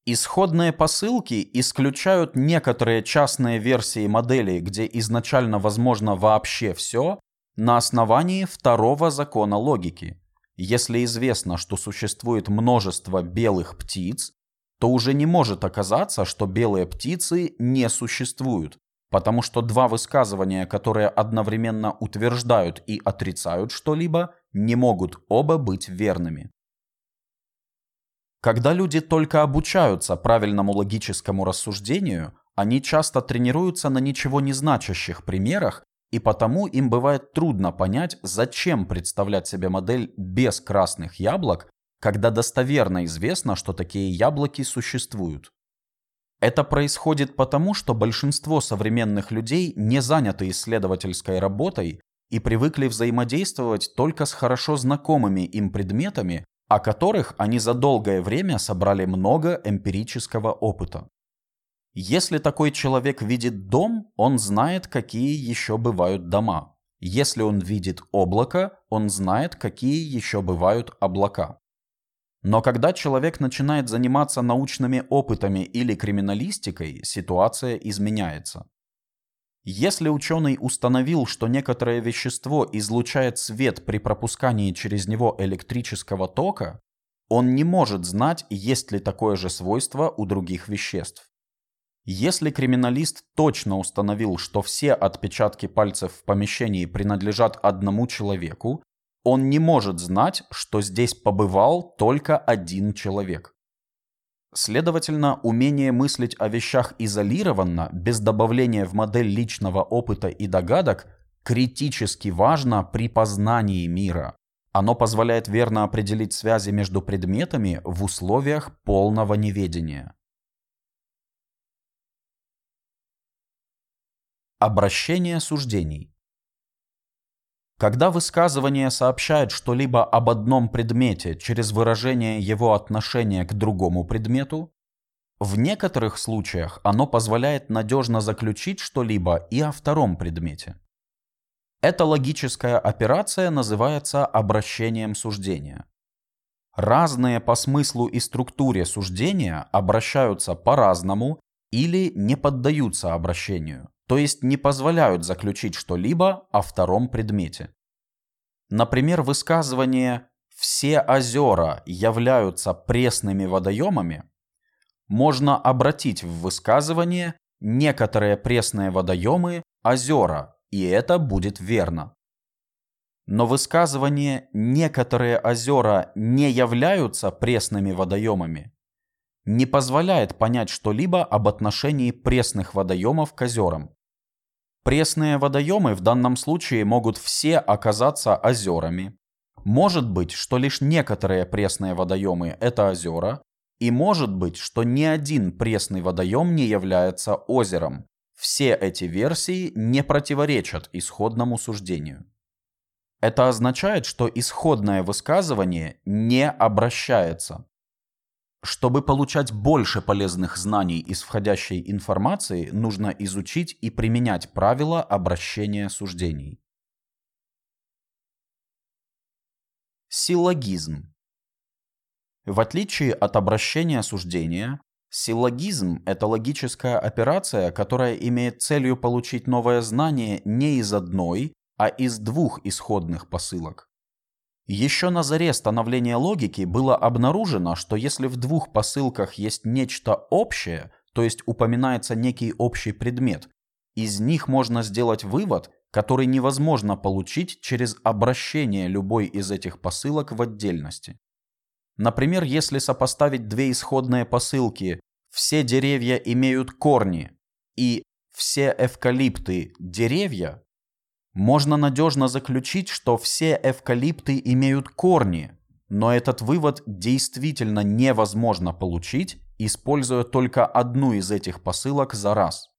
Исходные посылки исключают некоторые частные версии моделей, где изначально возможно вообще все, на основании второго закона логики. Если известно, что существует множество белых птиц, то уже не может оказаться, что белые птицы не существуют, потому что два высказывания, которые одновременно утверждают и отрицают что-либо, не могут оба быть верными. Когда люди только обучаются правильному логическому рассуждению, они часто тренируются на ничего не значащих примерах, и потому им бывает трудно понять, зачем представлять себе модель без красных яблок, когда достоверно известно, что такие яблоки существуют. Это происходит потому, что большинство современных людей не заняты исследовательской работой и привыкли взаимодействовать только с хорошо знакомыми им предметами, о которых они за долгое время собрали много эмпирического опыта. Если такой человек видит дом, он знает, какие еще бывают дома. Если он видит облако, он знает, какие еще бывают облака. Но когда человек начинает заниматься научными опытами или криминалистикой, ситуация изменяется. Если ученый установил, что некоторое вещество излучает свет при пропускании через него электрического тока, он не может знать, есть ли такое же свойство у других веществ. Если криминалист точно установил, что все отпечатки пальцев в помещении принадлежат одному человеку, он не может знать, что здесь побывал только один человек. Следовательно, умение мыслить о вещах изолированно, без добавления в модель личного опыта и догадок, критически важно при познании мира. Оно позволяет верно определить связи между предметами в условиях полного неведения. Обращение суждений когда высказывание сообщает что-либо об одном предмете через выражение его отношения к другому предмету, в некоторых случаях оно позволяет надежно заключить что-либо и о втором предмете. Эта логическая операция называется обращением суждения. Разные по смыслу и структуре суждения обращаются по-разному или не поддаются обращению то есть не позволяют заключить что-либо о втором предмете. Например, высказывание «все озера являются пресными водоемами» можно обратить в высказывание «некоторые пресные водоемы – озера», и это будет верно. Но высказывание «некоторые озера не являются пресными водоемами» не позволяет понять что-либо об отношении пресных водоемов к озерам. Пресные водоемы в данном случае могут все оказаться озерами. Может быть, что лишь некоторые пресные водоемы – это озера, и может быть, что ни один пресный водоем не является озером. Все эти версии не противоречат исходному суждению. Это означает, что исходное высказывание не обращается. Чтобы получать больше полезных знаний из входящей информации, нужно изучить и применять правила обращения суждений. Силлогизм. В отличие от обращения суждения, силлогизм – это логическая операция, которая имеет целью получить новое знание не из одной, а из двух исходных посылок. Еще на заре становления логики было обнаружено, что если в двух посылках есть нечто общее, то есть упоминается некий общий предмет, из них можно сделать вывод, который невозможно получить через обращение любой из этих посылок в отдельности. Например, если сопоставить две исходные посылки «все деревья имеют корни» и «все эвкалипты – деревья», можно надежно заключить, что все эвкалипты имеют корни, но этот вывод действительно невозможно получить, используя только одну из этих посылок за раз.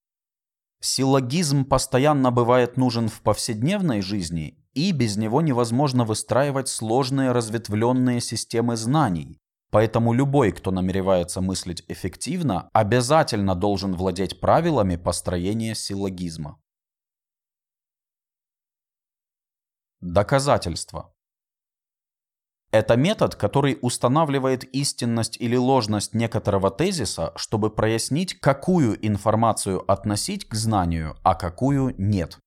Силлогизм постоянно бывает нужен в повседневной жизни, и без него невозможно выстраивать сложные разветвленные системы знаний, Поэтому любой, кто намеревается мыслить эффективно, обязательно должен владеть правилами построения силлогизма. Доказательства. Это метод, который устанавливает истинность или ложность некоторого тезиса, чтобы прояснить, какую информацию относить к знанию, а какую нет.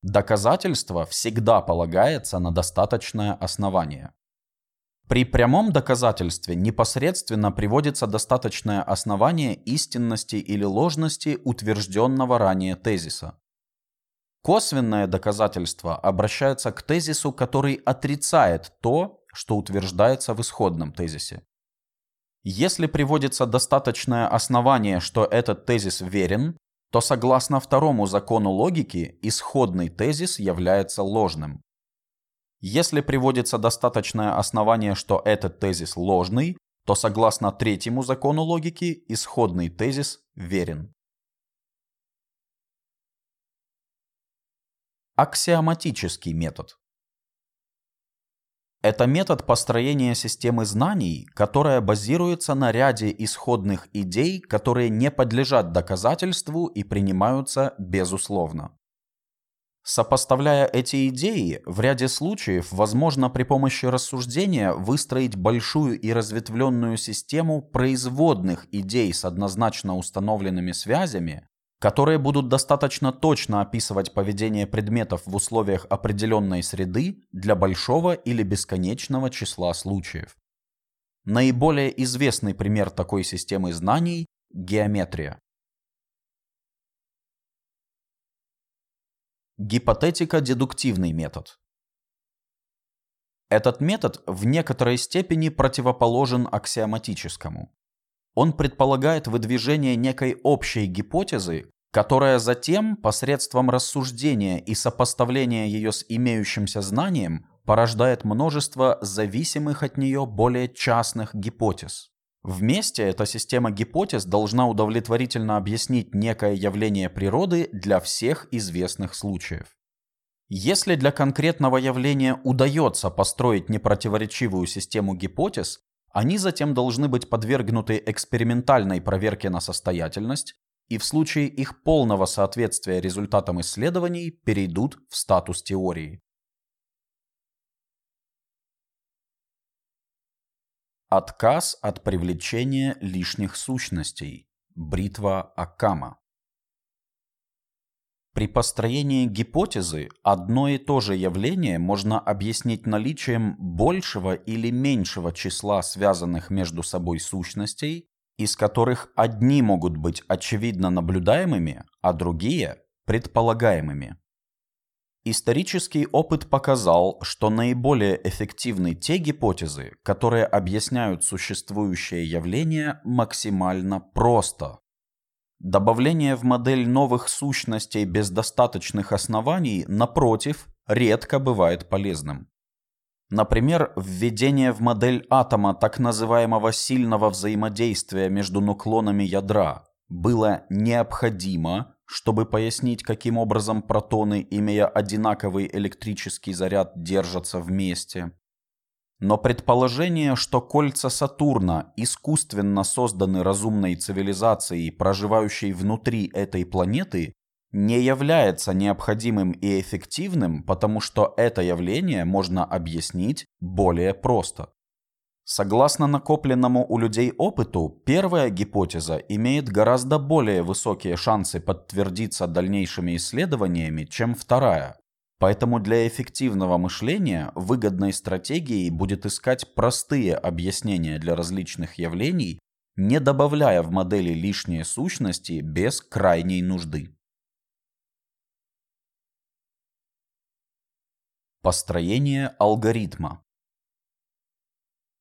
Доказательство всегда полагается на достаточное основание. При прямом доказательстве непосредственно приводится достаточное основание истинности или ложности утвержденного ранее тезиса. Косвенное доказательство обращается к тезису, который отрицает то, что утверждается в исходном тезисе. Если приводится достаточное основание, что этот тезис верен, то согласно второму закону логики исходный тезис является ложным. Если приводится достаточное основание, что этот тезис ложный, то согласно третьему закону логики исходный тезис верен. Аксиоматический метод. Это метод построения системы знаний, которая базируется на ряде исходных идей, которые не подлежат доказательству и принимаются безусловно. Сопоставляя эти идеи, в ряде случаев возможно при помощи рассуждения выстроить большую и разветвленную систему производных идей с однозначно установленными связями, которые будут достаточно точно описывать поведение предметов в условиях определенной среды для большого или бесконечного числа случаев. Наиболее известный пример такой системы знаний – геометрия. Гипотетико-дедуктивный метод. Этот метод в некоторой степени противоположен аксиоматическому. Он предполагает выдвижение некой общей гипотезы, которая затем посредством рассуждения и сопоставления ее с имеющимся знанием порождает множество зависимых от нее более частных гипотез. Вместе эта система гипотез должна удовлетворительно объяснить некое явление природы для всех известных случаев. Если для конкретного явления удается построить непротиворечивую систему гипотез, они затем должны быть подвергнуты экспериментальной проверке на состоятельность и в случае их полного соответствия результатам исследований перейдут в статус теории. Отказ от привлечения лишних сущностей. Бритва Акама. При построении гипотезы одно и то же явление можно объяснить наличием большего или меньшего числа связанных между собой сущностей, из которых одни могут быть очевидно наблюдаемыми, а другие – предполагаемыми. Исторический опыт показал, что наиболее эффективны те гипотезы, которые объясняют существующее явление максимально просто. Добавление в модель новых сущностей без достаточных оснований, напротив, редко бывает полезным. Например, введение в модель атома так называемого сильного взаимодействия между нуклонами ядра было необходимо, чтобы пояснить, каким образом протоны, имея одинаковый электрический заряд, держатся вместе. Но предположение, что кольца Сатурна искусственно созданы разумной цивилизацией, проживающей внутри этой планеты, не является необходимым и эффективным, потому что это явление можно объяснить более просто. Согласно накопленному у людей опыту, первая гипотеза имеет гораздо более высокие шансы подтвердиться дальнейшими исследованиями, чем вторая. Поэтому для эффективного мышления выгодной стратегией будет искать простые объяснения для различных явлений, не добавляя в модели лишние сущности без крайней нужды. Построение алгоритма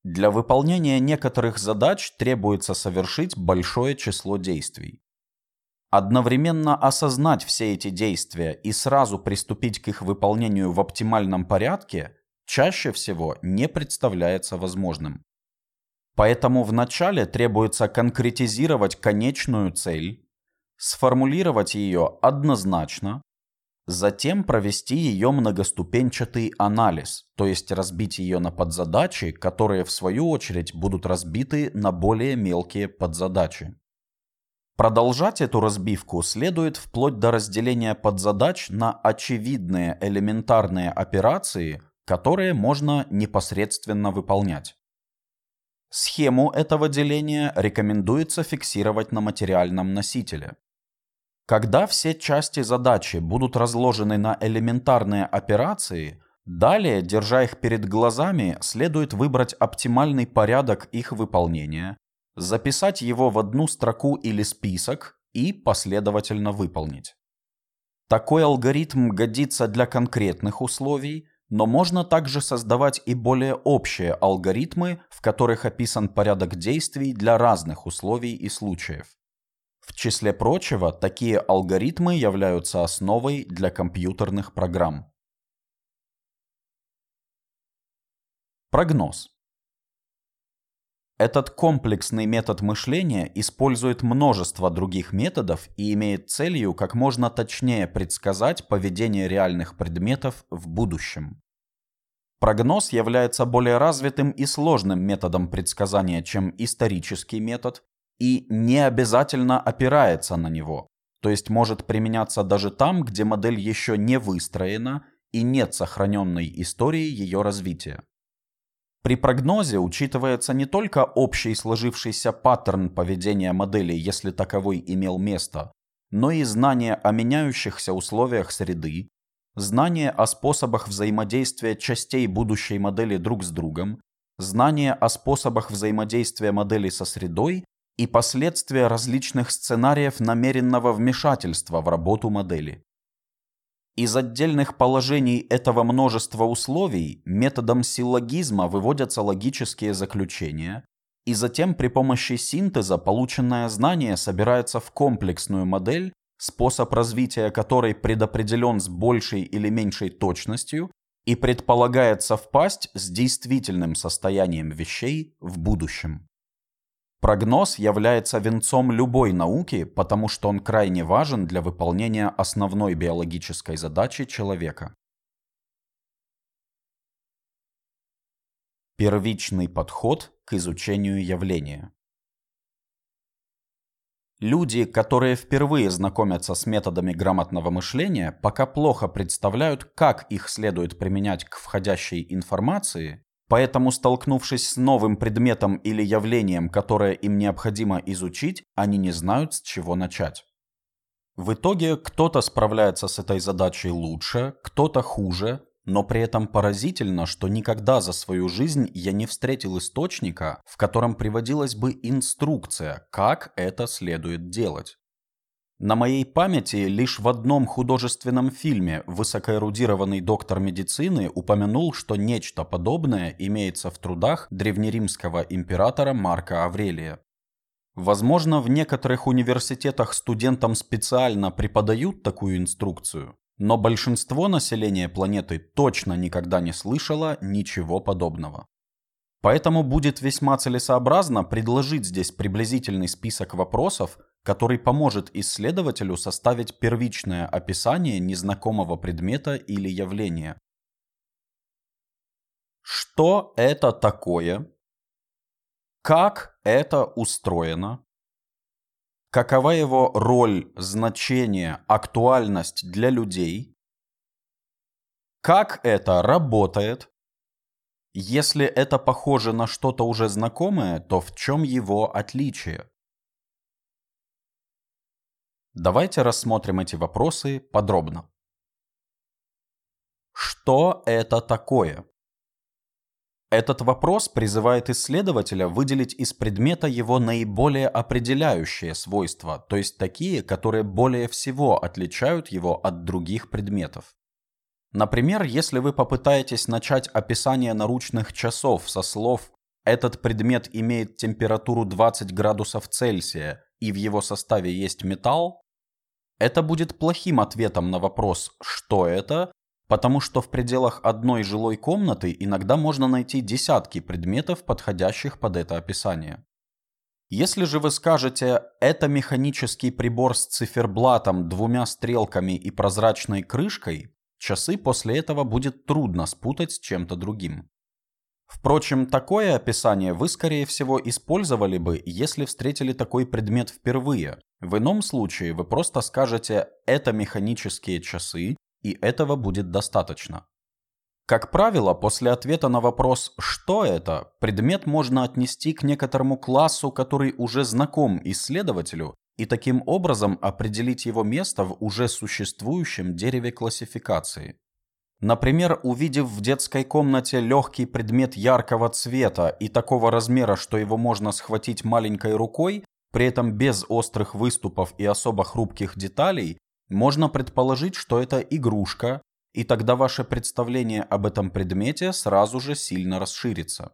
для выполнения некоторых задач требуется совершить большое число действий. Одновременно осознать все эти действия и сразу приступить к их выполнению в оптимальном порядке чаще всего не представляется возможным. Поэтому вначале требуется конкретизировать конечную цель, сформулировать ее однозначно, Затем провести ее многоступенчатый анализ, то есть разбить ее на подзадачи, которые в свою очередь будут разбиты на более мелкие подзадачи. Продолжать эту разбивку следует вплоть до разделения подзадач на очевидные элементарные операции, которые можно непосредственно выполнять. Схему этого деления рекомендуется фиксировать на материальном носителе. Когда все части задачи будут разложены на элементарные операции, далее, держа их перед глазами, следует выбрать оптимальный порядок их выполнения, записать его в одну строку или список и последовательно выполнить. Такой алгоритм годится для конкретных условий, но можно также создавать и более общие алгоритмы, в которых описан порядок действий для разных условий и случаев. В числе прочего, такие алгоритмы являются основой для компьютерных программ. Прогноз. Этот комплексный метод мышления использует множество других методов и имеет целью как можно точнее предсказать поведение реальных предметов в будущем. Прогноз является более развитым и сложным методом предсказания, чем исторический метод, и не обязательно опирается на него, то есть может применяться даже там, где модель еще не выстроена и нет сохраненной истории ее развития. При прогнозе учитывается не только общий сложившийся паттерн поведения модели, если таковой имел место, но и знание о меняющихся условиях среды, знание о способах взаимодействия частей будущей модели друг с другом, знание о способах взаимодействия модели со средой и последствия различных сценариев намеренного вмешательства в работу модели. Из отдельных положений этого множества условий методом силлогизма выводятся логические заключения, и затем при помощи синтеза полученное знание собирается в комплексную модель, способ развития которой предопределен с большей или меньшей точностью и предполагает совпасть с действительным состоянием вещей в будущем. Прогноз является венцом любой науки, потому что он крайне важен для выполнения основной биологической задачи человека. Первичный подход к изучению явления. Люди, которые впервые знакомятся с методами грамотного мышления, пока плохо представляют, как их следует применять к входящей информации Поэтому, столкнувшись с новым предметом или явлением, которое им необходимо изучить, они не знают, с чего начать. В итоге кто-то справляется с этой задачей лучше, кто-то хуже, но при этом поразительно, что никогда за свою жизнь я не встретил источника, в котором приводилась бы инструкция, как это следует делать. На моей памяти лишь в одном художественном фильме высокоэрудированный доктор медицины упомянул, что нечто подобное имеется в трудах древнеримского императора Марка Аврелия. Возможно, в некоторых университетах студентам специально преподают такую инструкцию, но большинство населения планеты точно никогда не слышало ничего подобного. Поэтому будет весьма целесообразно предложить здесь приблизительный список вопросов, который поможет исследователю составить первичное описание незнакомого предмета или явления. Что это такое? Как это устроено? Какова его роль, значение, актуальность для людей? Как это работает? Если это похоже на что-то уже знакомое, то в чем его отличие? Давайте рассмотрим эти вопросы подробно. Что это такое? Этот вопрос призывает исследователя выделить из предмета его наиболее определяющие свойства, то есть такие, которые более всего отличают его от других предметов. Например, если вы попытаетесь начать описание наручных часов со слов «этот предмет имеет температуру 20 градусов Цельсия и в его составе есть металл», это будет плохим ответом на вопрос «что это?», потому что в пределах одной жилой комнаты иногда можно найти десятки предметов, подходящих под это описание. Если же вы скажете «это механический прибор с циферблатом, двумя стрелками и прозрачной крышкой», часы после этого будет трудно спутать с чем-то другим. Впрочем, такое описание вы, скорее всего, использовали бы, если встретили такой предмет впервые. В ином случае вы просто скажете «это механические часы», и этого будет достаточно. Как правило, после ответа на вопрос «что это?», предмет можно отнести к некоторому классу, который уже знаком исследователю, и таким образом определить его место в уже существующем дереве классификации. Например, увидев в детской комнате легкий предмет яркого цвета и такого размера, что его можно схватить маленькой рукой, при этом без острых выступов и особо хрупких деталей, можно предположить, что это игрушка, и тогда ваше представление об этом предмете сразу же сильно расширится.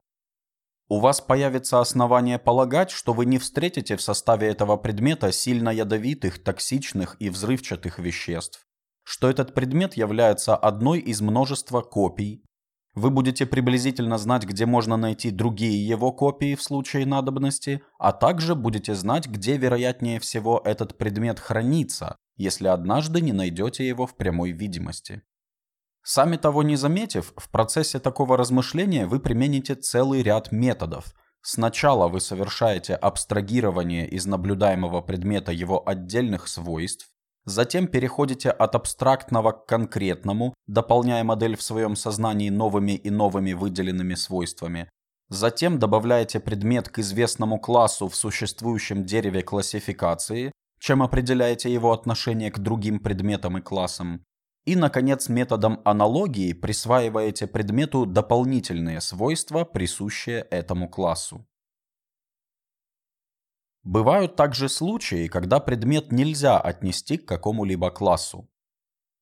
У вас появится основание полагать, что вы не встретите в составе этого предмета сильно ядовитых, токсичных и взрывчатых веществ, что этот предмет является одной из множества копий. Вы будете приблизительно знать, где можно найти другие его копии в случае надобности, а также будете знать, где вероятнее всего этот предмет хранится, если однажды не найдете его в прямой видимости. Сами того не заметив, в процессе такого размышления вы примените целый ряд методов. Сначала вы совершаете абстрагирование из наблюдаемого предмета его отдельных свойств, затем переходите от абстрактного к конкретному, дополняя модель в своем сознании новыми и новыми выделенными свойствами, Затем добавляете предмет к известному классу в существующем дереве классификации, чем определяете его отношение к другим предметам и классам. И, наконец, методом аналогии присваиваете предмету дополнительные свойства, присущие этому классу. Бывают также случаи, когда предмет нельзя отнести к какому-либо классу.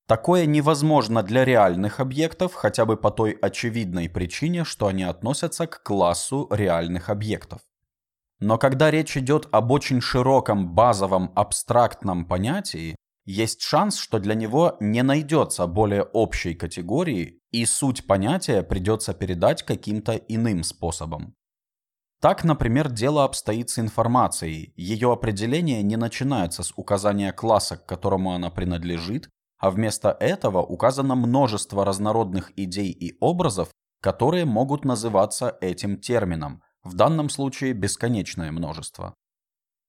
Такое невозможно для реальных объектов хотя бы по той очевидной причине, что они относятся к классу реальных объектов. Но когда речь идет об очень широком базовом абстрактном понятии, есть шанс, что для него не найдется более общей категории, и суть понятия придется передать каким-то иным способом. Так, например, дело обстоит с информацией. Ее определение не начинается с указания класса, к которому она принадлежит, а вместо этого указано множество разнородных идей и образов, которые могут называться этим термином, в данном случае бесконечное множество.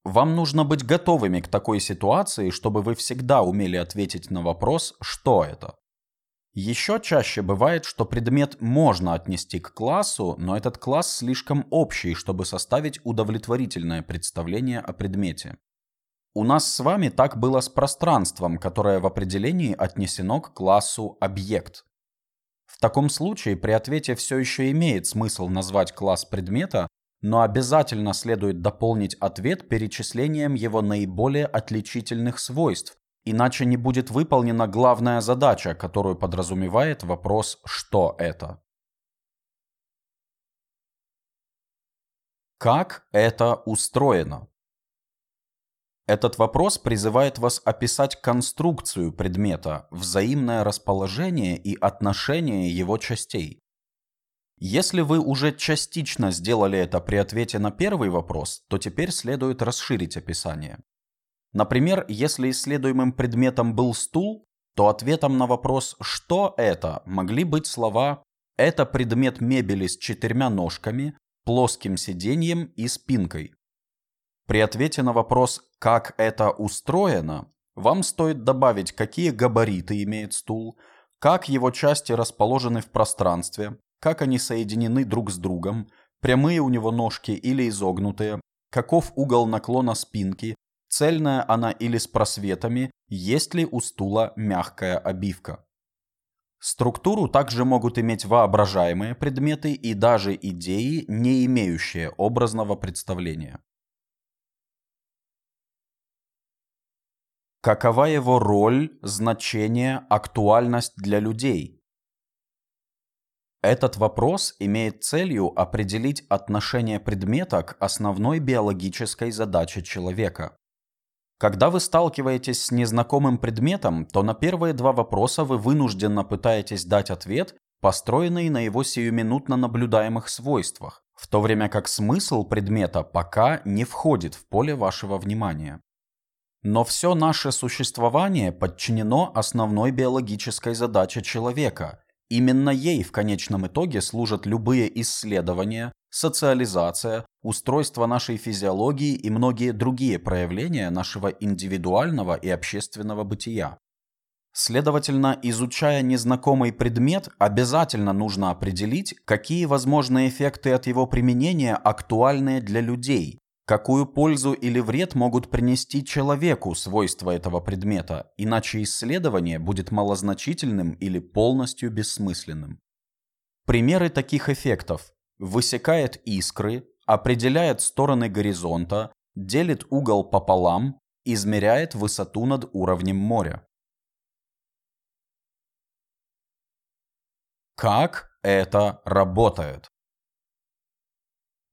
Вам нужно быть готовыми к такой ситуации, чтобы вы всегда умели ответить на вопрос «что это?». Еще чаще бывает, что предмет можно отнести к классу, но этот класс слишком общий, чтобы составить удовлетворительное представление о предмете. У нас с вами так было с пространством, которое в определении отнесено к классу объект. В таком случае при ответе все еще имеет смысл назвать класс предмета, но обязательно следует дополнить ответ перечислением его наиболее отличительных свойств, иначе не будет выполнена главная задача, которую подразумевает вопрос «что это?». Как это устроено? Этот вопрос призывает вас описать конструкцию предмета, взаимное расположение и отношение его частей. Если вы уже частично сделали это при ответе на первый вопрос, то теперь следует расширить описание. Например, если исследуемым предметом был стул, то ответом на вопрос «что это?» могли быть слова «это предмет мебели с четырьмя ножками, плоским сиденьем и спинкой». При ответе на вопрос «как это устроено?» вам стоит добавить, какие габариты имеет стул, как его части расположены в пространстве, как они соединены друг с другом, прямые у него ножки или изогнутые, каков угол наклона спинки, цельная она или с просветами, есть ли у стула мягкая обивка. Структуру также могут иметь воображаемые предметы и даже идеи, не имеющие образного представления. Какова его роль, значение, актуальность для людей – этот вопрос имеет целью определить отношение предмета к основной биологической задаче человека. Когда вы сталкиваетесь с незнакомым предметом, то на первые два вопроса вы вынужденно пытаетесь дать ответ, построенный на его сиюминутно наблюдаемых свойствах, в то время как смысл предмета пока не входит в поле вашего внимания. Но все наше существование подчинено основной биологической задаче человека Именно ей в конечном итоге служат любые исследования, социализация, устройство нашей физиологии и многие другие проявления нашего индивидуального и общественного бытия. Следовательно, изучая незнакомый предмет, обязательно нужно определить, какие возможные эффекты от его применения актуальны для людей, какую пользу или вред могут принести человеку свойства этого предмета, иначе исследование будет малозначительным или полностью бессмысленным. Примеры таких эффектов. Высекает искры, определяет стороны горизонта, делит угол пополам, измеряет высоту над уровнем моря. Как это работает?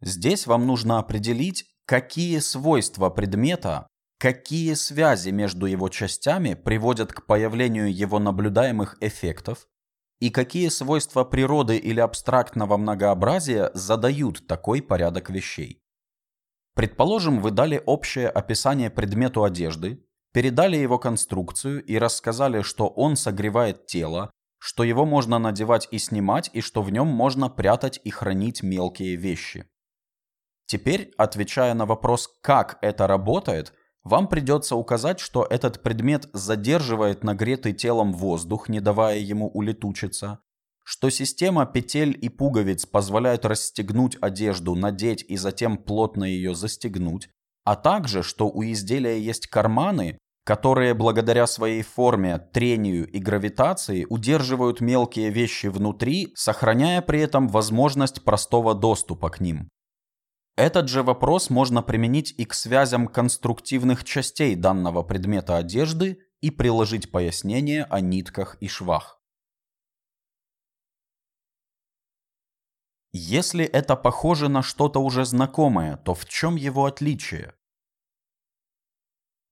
Здесь вам нужно определить, какие свойства предмета, какие связи между его частями приводят к появлению его наблюдаемых эффектов, и какие свойства природы или абстрактного многообразия задают такой порядок вещей. Предположим, вы дали общее описание предмету одежды, передали его конструкцию и рассказали, что он согревает тело, что его можно надевать и снимать, и что в нем можно прятать и хранить мелкие вещи. Теперь, отвечая на вопрос, как это работает, вам придется указать, что этот предмет задерживает нагретый телом воздух, не давая ему улетучиться, что система петель и пуговиц позволяет расстегнуть одежду, надеть и затем плотно ее застегнуть, а также, что у изделия есть карманы, которые благодаря своей форме, трению и гравитации удерживают мелкие вещи внутри, сохраняя при этом возможность простого доступа к ним. Этот же вопрос можно применить и к связям конструктивных частей данного предмета одежды и приложить пояснение о нитках и швах. Если это похоже на что-то уже знакомое, то в чем его отличие?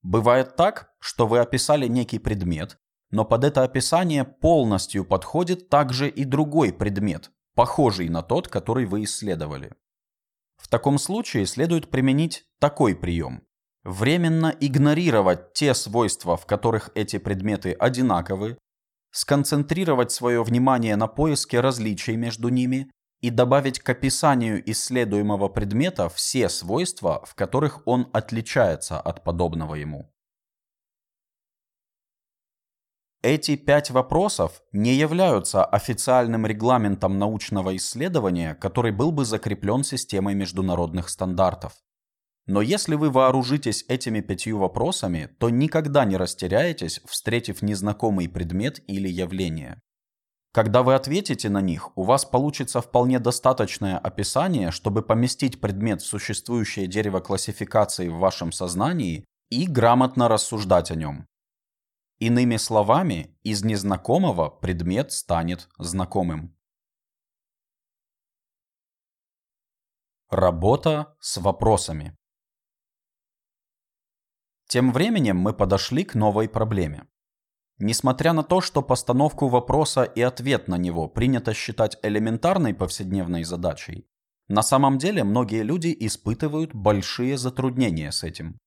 Бывает так, что вы описали некий предмет, но под это описание полностью подходит также и другой предмет, похожий на тот, который вы исследовали. В таком случае следует применить такой прием. Временно игнорировать те свойства, в которых эти предметы одинаковы, сконцентрировать свое внимание на поиске различий между ними и добавить к описанию исследуемого предмета все свойства, в которых он отличается от подобного ему. Эти пять вопросов не являются официальным регламентом научного исследования, который был бы закреплен системой международных стандартов. Но если вы вооружитесь этими пятью вопросами, то никогда не растеряетесь, встретив незнакомый предмет или явление. Когда вы ответите на них, у вас получится вполне достаточное описание, чтобы поместить предмет в существующее дерево классификации в вашем сознании и грамотно рассуждать о нем. Иными словами, из незнакомого предмет станет знакомым. Работа с вопросами. Тем временем мы подошли к новой проблеме. Несмотря на то, что постановку вопроса и ответ на него принято считать элементарной повседневной задачей, на самом деле многие люди испытывают большие затруднения с этим.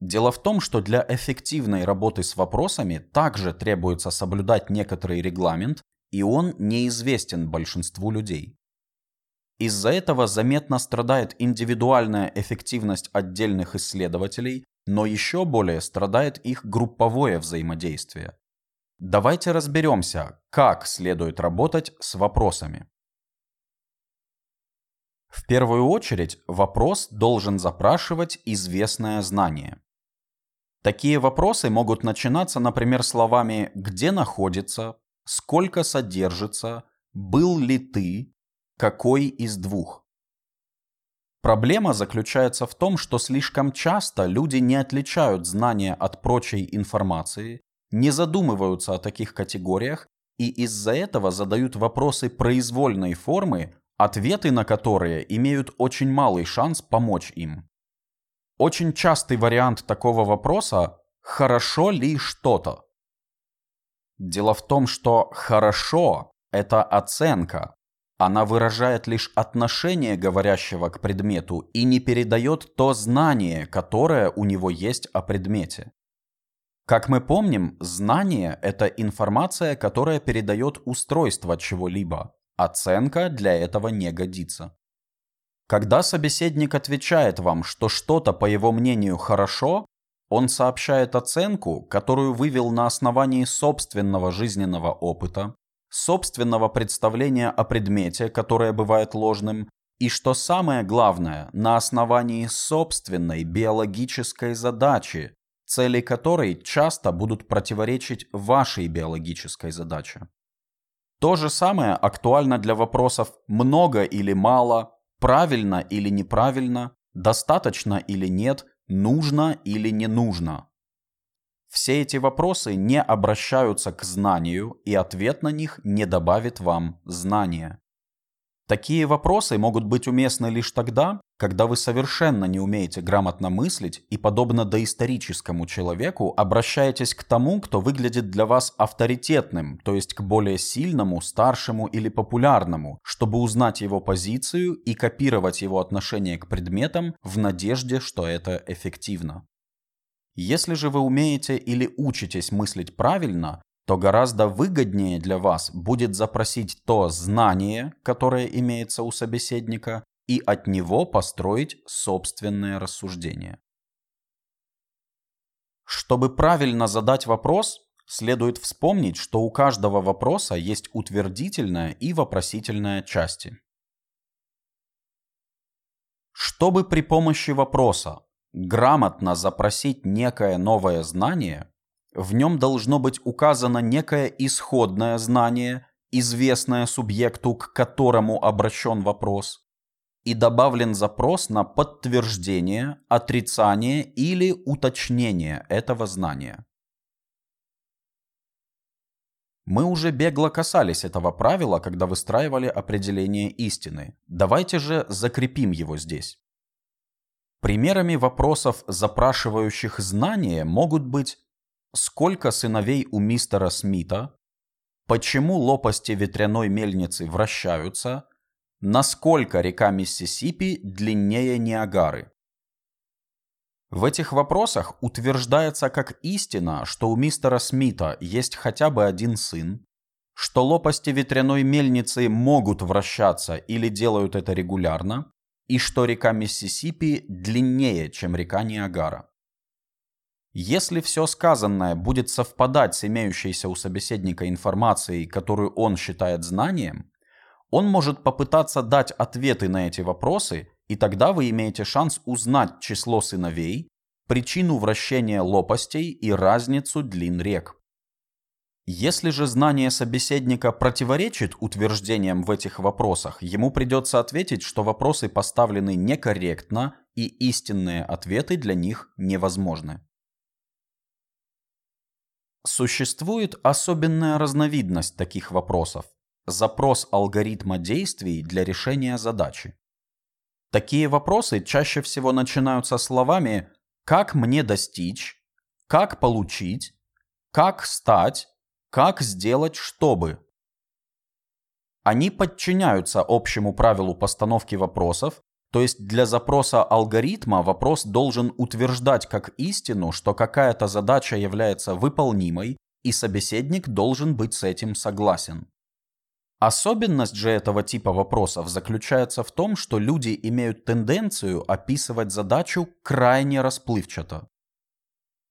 Дело в том, что для эффективной работы с вопросами также требуется соблюдать некоторый регламент, и он неизвестен большинству людей. Из-за этого заметно страдает индивидуальная эффективность отдельных исследователей, но еще более страдает их групповое взаимодействие. Давайте разберемся, как следует работать с вопросами. В первую очередь вопрос должен запрашивать известное знание. Такие вопросы могут начинаться, например, словами «где находится», «сколько содержится», «был ли ты», «какой из двух». Проблема заключается в том, что слишком часто люди не отличают знания от прочей информации, не задумываются о таких категориях и из-за этого задают вопросы произвольной формы, ответы на которые имеют очень малый шанс помочь им. Очень частый вариант такого вопроса «хорошо ли что-то?». Дело в том, что «хорошо» — это оценка, она выражает лишь отношение говорящего к предмету и не передает то знание, которое у него есть о предмете. Как мы помним, знание – это информация, которая передает устройство чего-либо. Оценка для этого не годится. Когда собеседник отвечает вам, что что-то, по его мнению, хорошо, Он сообщает оценку, которую вывел на основании собственного жизненного опыта, собственного представления о предмете, которое бывает ложным, и что самое главное, на основании собственной биологической задачи, цели которой часто будут противоречить вашей биологической задаче. То же самое актуально для вопросов «много или мало», «правильно или неправильно», «достаточно или нет», «нужно или не нужно». Все эти вопросы не обращаются к знанию, и ответ на них не добавит вам знания. Такие вопросы могут быть уместны лишь тогда, когда вы совершенно не умеете грамотно мыслить и, подобно доисторическому человеку, обращаетесь к тому, кто выглядит для вас авторитетным, то есть к более сильному, старшему или популярному, чтобы узнать его позицию и копировать его отношение к предметам в надежде, что это эффективно. Если же вы умеете или учитесь мыслить правильно, то гораздо выгоднее для вас будет запросить то знание, которое имеется у собеседника, и от него построить собственное рассуждение. Чтобы правильно задать вопрос, следует вспомнить, что у каждого вопроса есть утвердительная и вопросительная части. Чтобы при помощи вопроса грамотно запросить некое новое знание, в нем должно быть указано некое исходное знание, известное субъекту, к которому обращен вопрос, и добавлен запрос на подтверждение, отрицание или уточнение этого знания. Мы уже бегло касались этого правила, когда выстраивали определение истины. Давайте же закрепим его здесь. Примерами вопросов, запрашивающих знание, могут быть Сколько сыновей у мистера Смита? Почему лопасти ветряной мельницы вращаются? Насколько река Миссисипи длиннее Ниагары? В этих вопросах утверждается как истина, что у мистера Смита есть хотя бы один сын, что лопасти ветряной мельницы могут вращаться или делают это регулярно, и что река Миссисипи длиннее, чем река Ниагара. Если все сказанное будет совпадать с имеющейся у собеседника информацией, которую он считает знанием, он может попытаться дать ответы на эти вопросы, и тогда вы имеете шанс узнать число сыновей, причину вращения лопастей и разницу длин рек. Если же знание собеседника противоречит утверждениям в этих вопросах, ему придется ответить, что вопросы поставлены некорректно и истинные ответы для них невозможны. Существует особенная разновидность таких вопросов – запрос алгоритма действий для решения задачи. Такие вопросы чаще всего начинаются словами «как мне достичь», «как получить», «как стать», «как сделать, чтобы». Они подчиняются общему правилу постановки вопросов то есть для запроса алгоритма вопрос должен утверждать как истину, что какая-то задача является выполнимой, и собеседник должен быть с этим согласен. Особенность же этого типа вопросов заключается в том, что люди имеют тенденцию описывать задачу крайне расплывчато.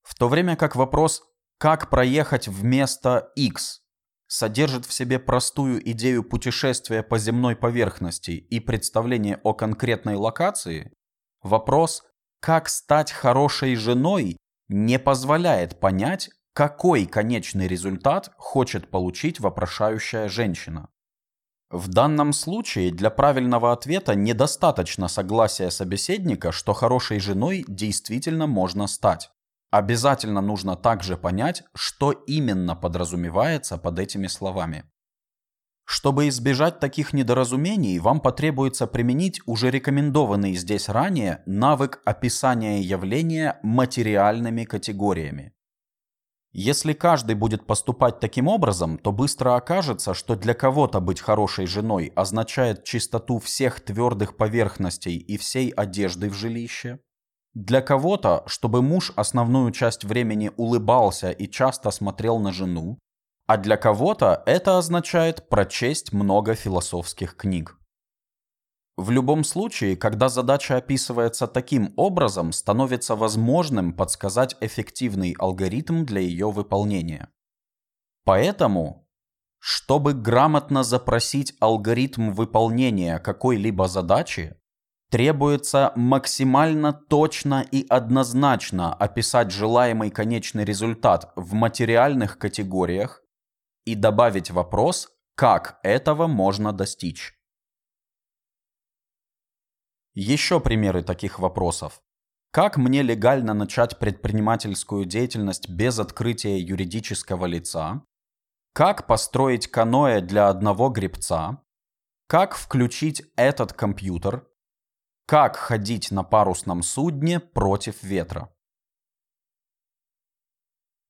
В то время как вопрос «как проехать в место X» содержит в себе простую идею путешествия по земной поверхности и представление о конкретной локации, вопрос «как стать хорошей женой» не позволяет понять, какой конечный результат хочет получить вопрошающая женщина. В данном случае для правильного ответа недостаточно согласия собеседника, что хорошей женой действительно можно стать. Обязательно нужно также понять, что именно подразумевается под этими словами. Чтобы избежать таких недоразумений, вам потребуется применить уже рекомендованный здесь ранее навык описания явления материальными категориями. Если каждый будет поступать таким образом, то быстро окажется, что для кого-то быть хорошей женой означает чистоту всех твердых поверхностей и всей одежды в жилище, для кого-то, чтобы муж основную часть времени улыбался и часто смотрел на жену, а для кого-то это означает прочесть много философских книг. В любом случае, когда задача описывается таким образом, становится возможным подсказать эффективный алгоритм для ее выполнения. Поэтому, чтобы грамотно запросить алгоритм выполнения какой-либо задачи, требуется максимально точно и однозначно описать желаемый конечный результат в материальных категориях и добавить вопрос, как этого можно достичь. Еще примеры таких вопросов. Как мне легально начать предпринимательскую деятельность без открытия юридического лица? Как построить каноэ для одного гребца? Как включить этот компьютер? Как ходить на парусном судне против ветра?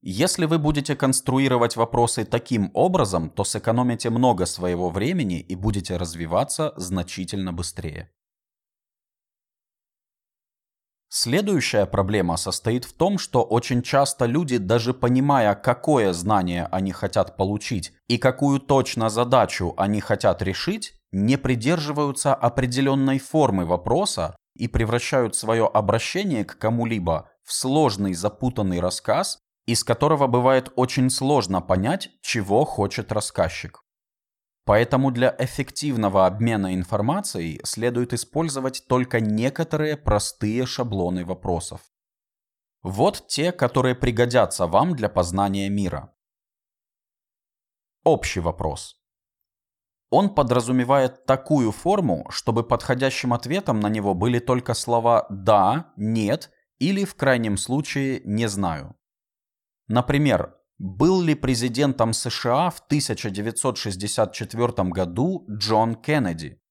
Если вы будете конструировать вопросы таким образом, то сэкономите много своего времени и будете развиваться значительно быстрее. Следующая проблема состоит в том, что очень часто люди, даже понимая, какое знание они хотят получить и какую точно задачу они хотят решить, не придерживаются определенной формы вопроса и превращают свое обращение к кому-либо в сложный запутанный рассказ, из которого бывает очень сложно понять, чего хочет рассказчик. Поэтому для эффективного обмена информацией следует использовать только некоторые простые шаблоны вопросов. Вот те, которые пригодятся вам для познания мира. Общий вопрос. Он подразумевает такую форму, чтобы подходящим ответом на него были только слова «да», «нет» или, в крайнем случае, «не знаю». Например, был ли президентом США в 1964 году Джон Кеннеди?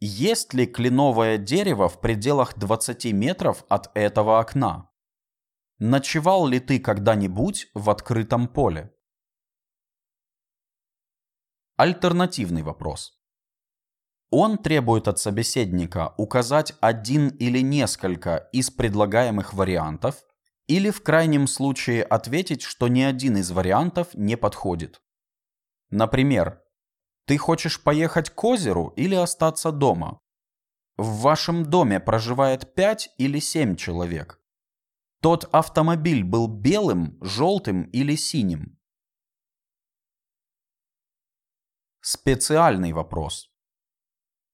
Есть ли кленовое дерево в пределах 20 метров от этого окна? Ночевал ли ты когда-нибудь в открытом поле? Альтернативный вопрос. Он требует от собеседника указать один или несколько из предлагаемых вариантов или в крайнем случае ответить, что ни один из вариантов не подходит. Например, ты хочешь поехать к озеру или остаться дома? В вашем доме проживает 5 или 7 человек. Тот автомобиль был белым, желтым или синим? Специальный вопрос.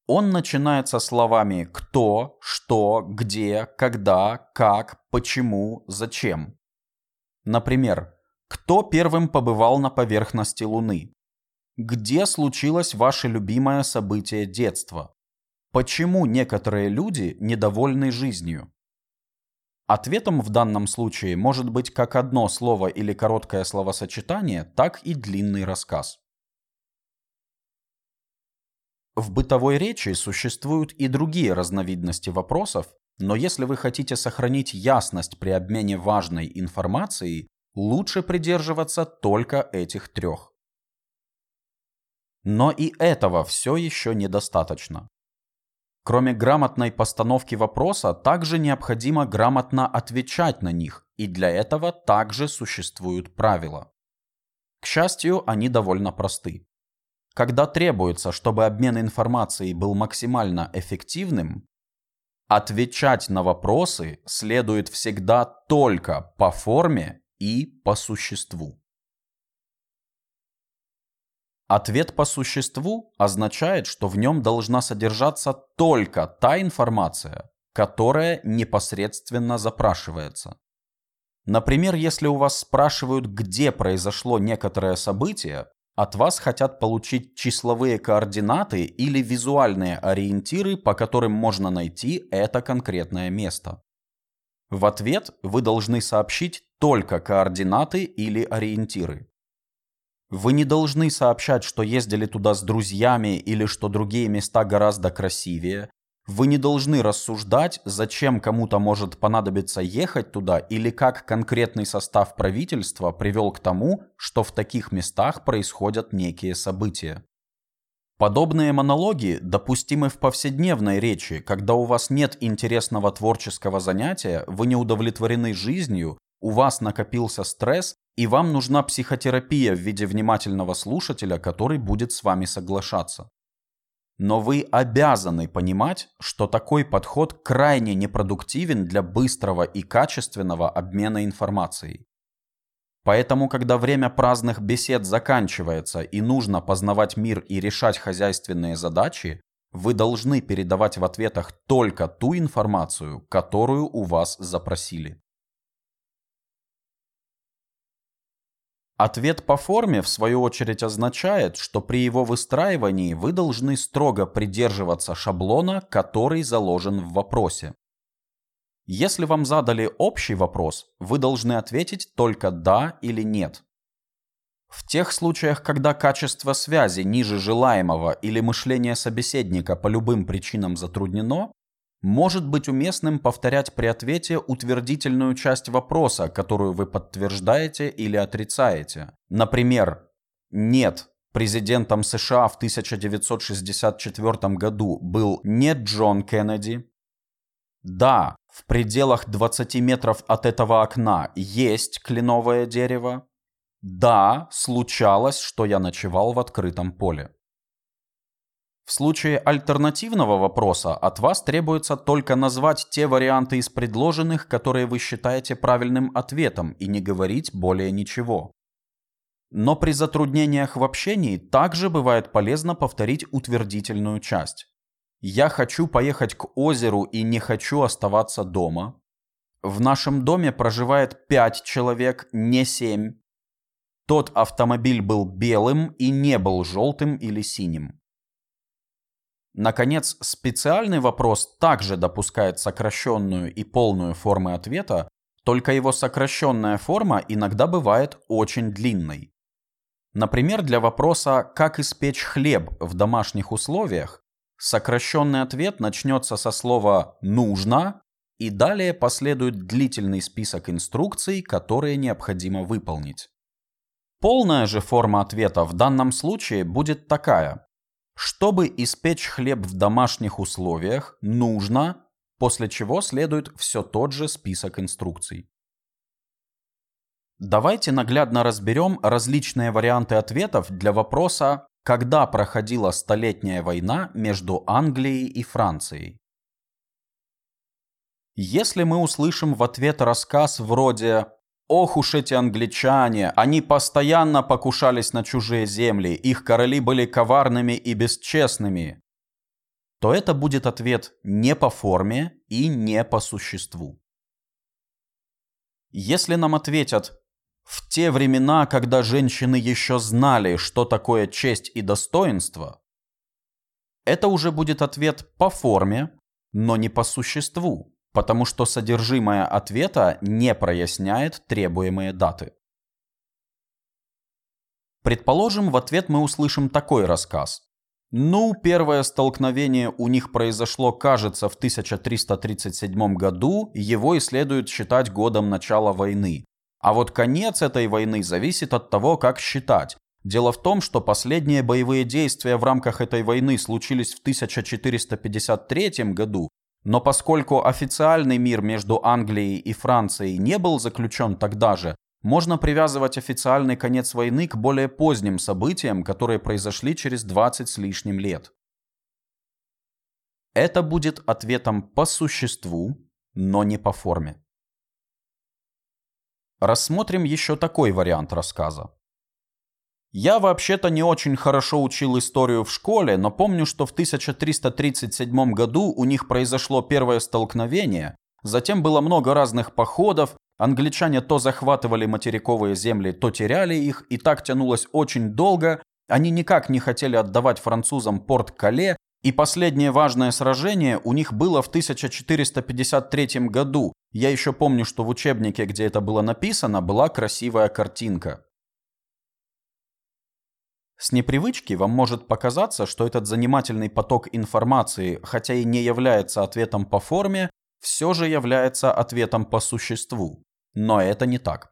Он начинается словами «кто», «что», «где», «когда», «как», «почему», «зачем». Например, кто первым побывал на поверхности Луны? Где случилось ваше любимое событие детства? Почему некоторые люди недовольны жизнью? Ответом в данном случае может быть как одно слово или короткое словосочетание, так и длинный рассказ. В бытовой речи существуют и другие разновидности вопросов, но если вы хотите сохранить ясность при обмене важной информацией, лучше придерживаться только этих трех. Но и этого все еще недостаточно. Кроме грамотной постановки вопроса, также необходимо грамотно отвечать на них, и для этого также существуют правила. К счастью, они довольно просты. Когда требуется, чтобы обмен информацией был максимально эффективным, отвечать на вопросы следует всегда только по форме и по существу. Ответ по существу означает, что в нем должна содержаться только та информация, которая непосредственно запрашивается. Например, если у вас спрашивают, где произошло некоторое событие, от вас хотят получить числовые координаты или визуальные ориентиры, по которым можно найти это конкретное место. В ответ вы должны сообщить только координаты или ориентиры. Вы не должны сообщать, что ездили туда с друзьями или что другие места гораздо красивее, вы не должны рассуждать, зачем кому-то может понадобиться ехать туда или как конкретный состав правительства привел к тому, что в таких местах происходят некие события. Подобные монологи допустимы в повседневной речи, когда у вас нет интересного творческого занятия, вы не удовлетворены жизнью, у вас накопился стресс, и вам нужна психотерапия в виде внимательного слушателя, который будет с вами соглашаться. Но вы обязаны понимать, что такой подход крайне непродуктивен для быстрого и качественного обмена информацией. Поэтому, когда время праздных бесед заканчивается и нужно познавать мир и решать хозяйственные задачи, вы должны передавать в ответах только ту информацию, которую у вас запросили. Ответ по форме, в свою очередь, означает, что при его выстраивании вы должны строго придерживаться шаблона, который заложен в вопросе. Если вам задали общий вопрос, вы должны ответить только «да» или «нет». В тех случаях, когда качество связи ниже желаемого или мышление собеседника по любым причинам затруднено, может быть уместным повторять при ответе утвердительную часть вопроса, которую вы подтверждаете или отрицаете. Например, «Нет, президентом США в 1964 году был не Джон Кеннеди». «Да, в пределах 20 метров от этого окна есть кленовое дерево». «Да, случалось, что я ночевал в открытом поле». В случае альтернативного вопроса от вас требуется только назвать те варианты из предложенных, которые вы считаете правильным ответом, и не говорить более ничего. Но при затруднениях в общении также бывает полезно повторить утвердительную часть. «Я хочу поехать к озеру и не хочу оставаться дома». «В нашем доме проживает 5 человек, не 7». «Тот автомобиль был белым и не был желтым или синим». Наконец, специальный вопрос также допускает сокращенную и полную формы ответа, только его сокращенная форма иногда бывает очень длинной. Например, для вопроса «как испечь хлеб в домашних условиях» сокращенный ответ начнется со слова «нужно» и далее последует длительный список инструкций, которые необходимо выполнить. Полная же форма ответа в данном случае будет такая. Чтобы испечь хлеб в домашних условиях, нужно, после чего следует все тот же список инструкций. Давайте наглядно разберем различные варианты ответов для вопроса «Когда проходила Столетняя война между Англией и Францией?». Если мы услышим в ответ рассказ вроде Ох уж эти англичане, они постоянно покушались на чужие земли, их короли были коварными и бесчестными. То это будет ответ не по форме и не по существу. Если нам ответят «в те времена, когда женщины еще знали, что такое честь и достоинство», это уже будет ответ по форме, но не по существу потому что содержимое ответа не проясняет требуемые даты. Предположим, в ответ мы услышим такой рассказ. Ну, первое столкновение у них произошло, кажется, в 1337 году, его и следует считать годом начала войны. А вот конец этой войны зависит от того, как считать. Дело в том, что последние боевые действия в рамках этой войны случились в 1453 году, но поскольку официальный мир между Англией и Францией не был заключен тогда же, можно привязывать официальный конец войны к более поздним событиям, которые произошли через 20 с лишним лет. Это будет ответом по существу, но не по форме. Рассмотрим еще такой вариант рассказа. Я вообще-то не очень хорошо учил историю в школе, но помню, что в 1337 году у них произошло первое столкновение, затем было много разных походов, англичане то захватывали материковые земли, то теряли их, и так тянулось очень долго, они никак не хотели отдавать французам порт Кале, и последнее важное сражение у них было в 1453 году. Я еще помню, что в учебнике, где это было написано, была красивая картинка. С непривычки вам может показаться, что этот занимательный поток информации, хотя и не является ответом по форме, все же является ответом по существу. Но это не так.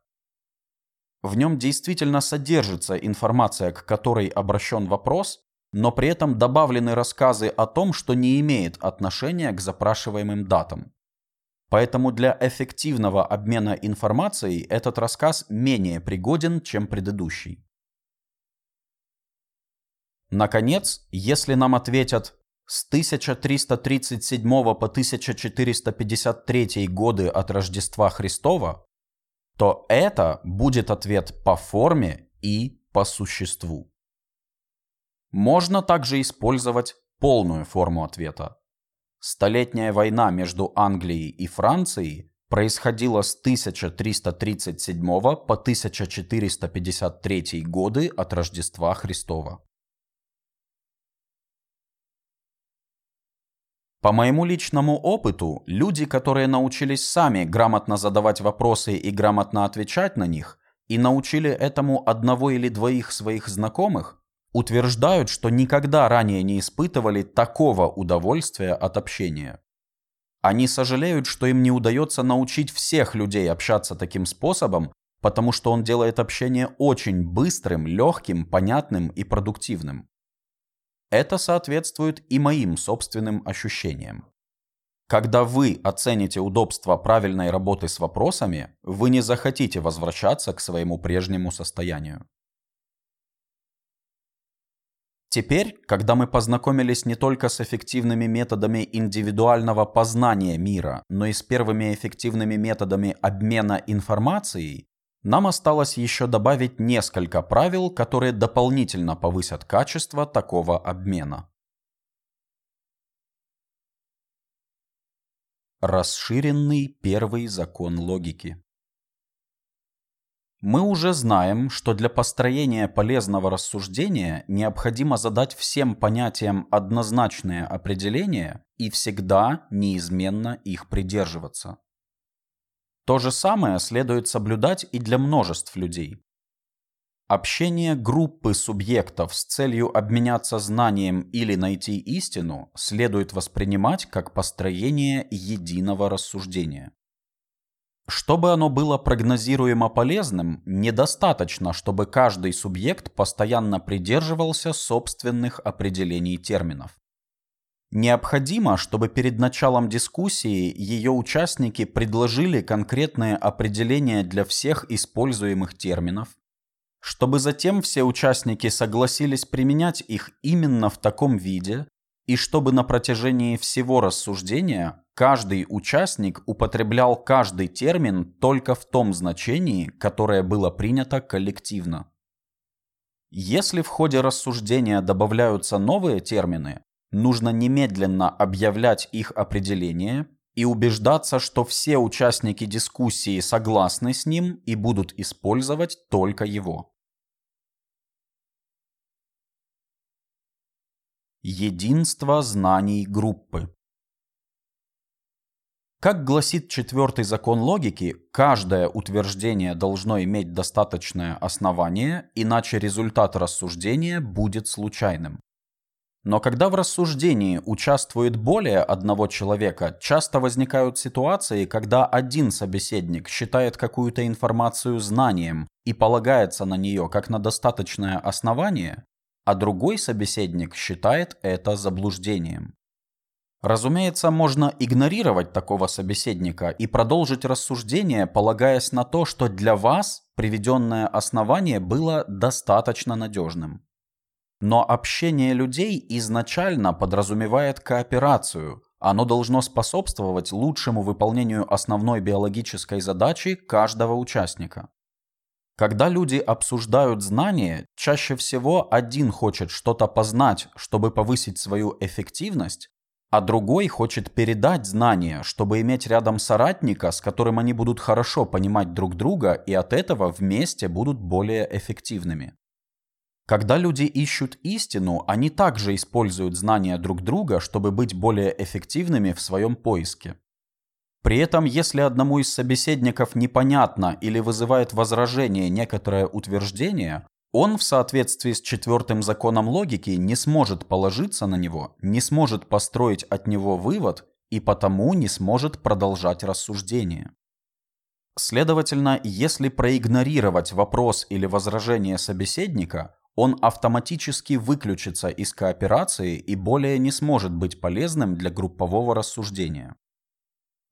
В нем действительно содержится информация, к которой обращен вопрос, но при этом добавлены рассказы о том, что не имеет отношения к запрашиваемым датам. Поэтому для эффективного обмена информацией этот рассказ менее пригоден, чем предыдущий. Наконец, если нам ответят с 1337 по 1453 годы от Рождества Христова, то это будет ответ по форме и по существу. Можно также использовать полную форму ответа. Столетняя война между Англией и Францией происходила с 1337 по 1453 годы от Рождества Христова. По моему личному опыту, люди, которые научились сами грамотно задавать вопросы и грамотно отвечать на них, и научили этому одного или двоих своих знакомых, утверждают, что никогда ранее не испытывали такого удовольствия от общения. Они сожалеют, что им не удается научить всех людей общаться таким способом, потому что он делает общение очень быстрым, легким, понятным и продуктивным. Это соответствует и моим собственным ощущениям. Когда вы оцените удобство правильной работы с вопросами, вы не захотите возвращаться к своему прежнему состоянию. Теперь, когда мы познакомились не только с эффективными методами индивидуального познания мира, но и с первыми эффективными методами обмена информацией, нам осталось еще добавить несколько правил, которые дополнительно повысят качество такого обмена. Расширенный первый закон логики. Мы уже знаем, что для построения полезного рассуждения необходимо задать всем понятиям однозначные определения и всегда неизменно их придерживаться. То же самое следует соблюдать и для множеств людей. Общение группы субъектов с целью обменяться знанием или найти истину следует воспринимать как построение единого рассуждения. Чтобы оно было прогнозируемо полезным, недостаточно, чтобы каждый субъект постоянно придерживался собственных определений терминов. Необходимо, чтобы перед началом дискуссии ее участники предложили конкретные определения для всех используемых терминов, чтобы затем все участники согласились применять их именно в таком виде, и чтобы на протяжении всего рассуждения каждый участник употреблял каждый термин только в том значении, которое было принято коллективно. Если в ходе рассуждения добавляются новые термины, нужно немедленно объявлять их определение и убеждаться, что все участники дискуссии согласны с ним и будут использовать только его. Единство знаний группы как гласит четвертый закон логики, каждое утверждение должно иметь достаточное основание, иначе результат рассуждения будет случайным. Но когда в рассуждении участвует более одного человека, часто возникают ситуации, когда один собеседник считает какую-то информацию знанием и полагается на нее как на достаточное основание, а другой собеседник считает это заблуждением. Разумеется, можно игнорировать такого собеседника и продолжить рассуждение, полагаясь на то, что для вас приведенное основание было достаточно надежным. Но общение людей изначально подразумевает кооперацию. Оно должно способствовать лучшему выполнению основной биологической задачи каждого участника. Когда люди обсуждают знания, чаще всего один хочет что-то познать, чтобы повысить свою эффективность, а другой хочет передать знания, чтобы иметь рядом соратника, с которым они будут хорошо понимать друг друга и от этого вместе будут более эффективными. Когда люди ищут истину, они также используют знания друг друга, чтобы быть более эффективными в своем поиске. При этом, если одному из собеседников непонятно или вызывает возражение некоторое утверждение, он в соответствии с четвертым законом логики не сможет положиться на него, не сможет построить от него вывод и потому не сможет продолжать рассуждение. Следовательно, если проигнорировать вопрос или возражение собеседника, он автоматически выключится из кооперации и более не сможет быть полезным для группового рассуждения.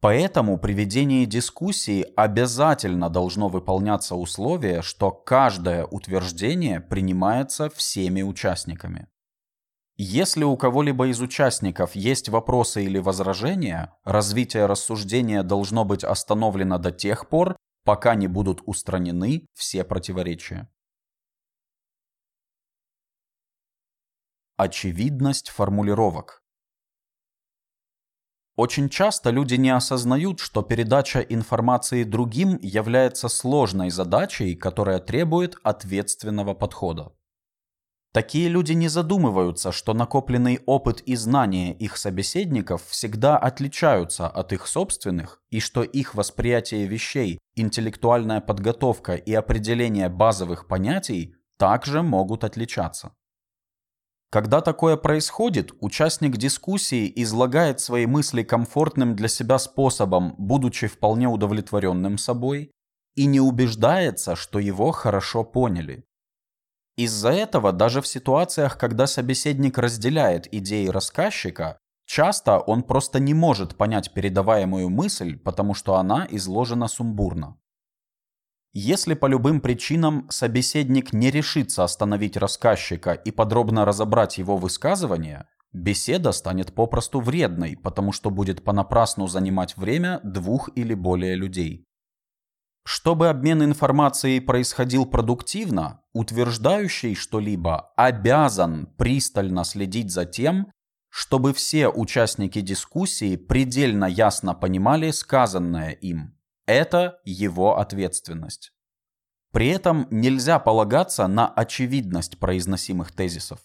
Поэтому при ведении дискуссии обязательно должно выполняться условие, что каждое утверждение принимается всеми участниками. Если у кого-либо из участников есть вопросы или возражения, развитие рассуждения должно быть остановлено до тех пор, пока не будут устранены все противоречия. Очевидность формулировок. Очень часто люди не осознают, что передача информации другим является сложной задачей, которая требует ответственного подхода. Такие люди не задумываются, что накопленный опыт и знания их собеседников всегда отличаются от их собственных, и что их восприятие вещей, интеллектуальная подготовка и определение базовых понятий также могут отличаться. Когда такое происходит, участник дискуссии излагает свои мысли комфортным для себя способом, будучи вполне удовлетворенным собой, и не убеждается, что его хорошо поняли. Из-за этого даже в ситуациях, когда собеседник разделяет идеи рассказчика, часто он просто не может понять передаваемую мысль, потому что она изложена сумбурно. Если по любым причинам собеседник не решится остановить рассказчика и подробно разобрать его высказывание, беседа станет попросту вредной, потому что будет понапрасну занимать время двух или более людей. Чтобы обмен информацией происходил продуктивно, утверждающий что-либо обязан пристально следить за тем, чтобы все участники дискуссии предельно ясно понимали сказанное им. Это его ответственность. При этом нельзя полагаться на очевидность произносимых тезисов.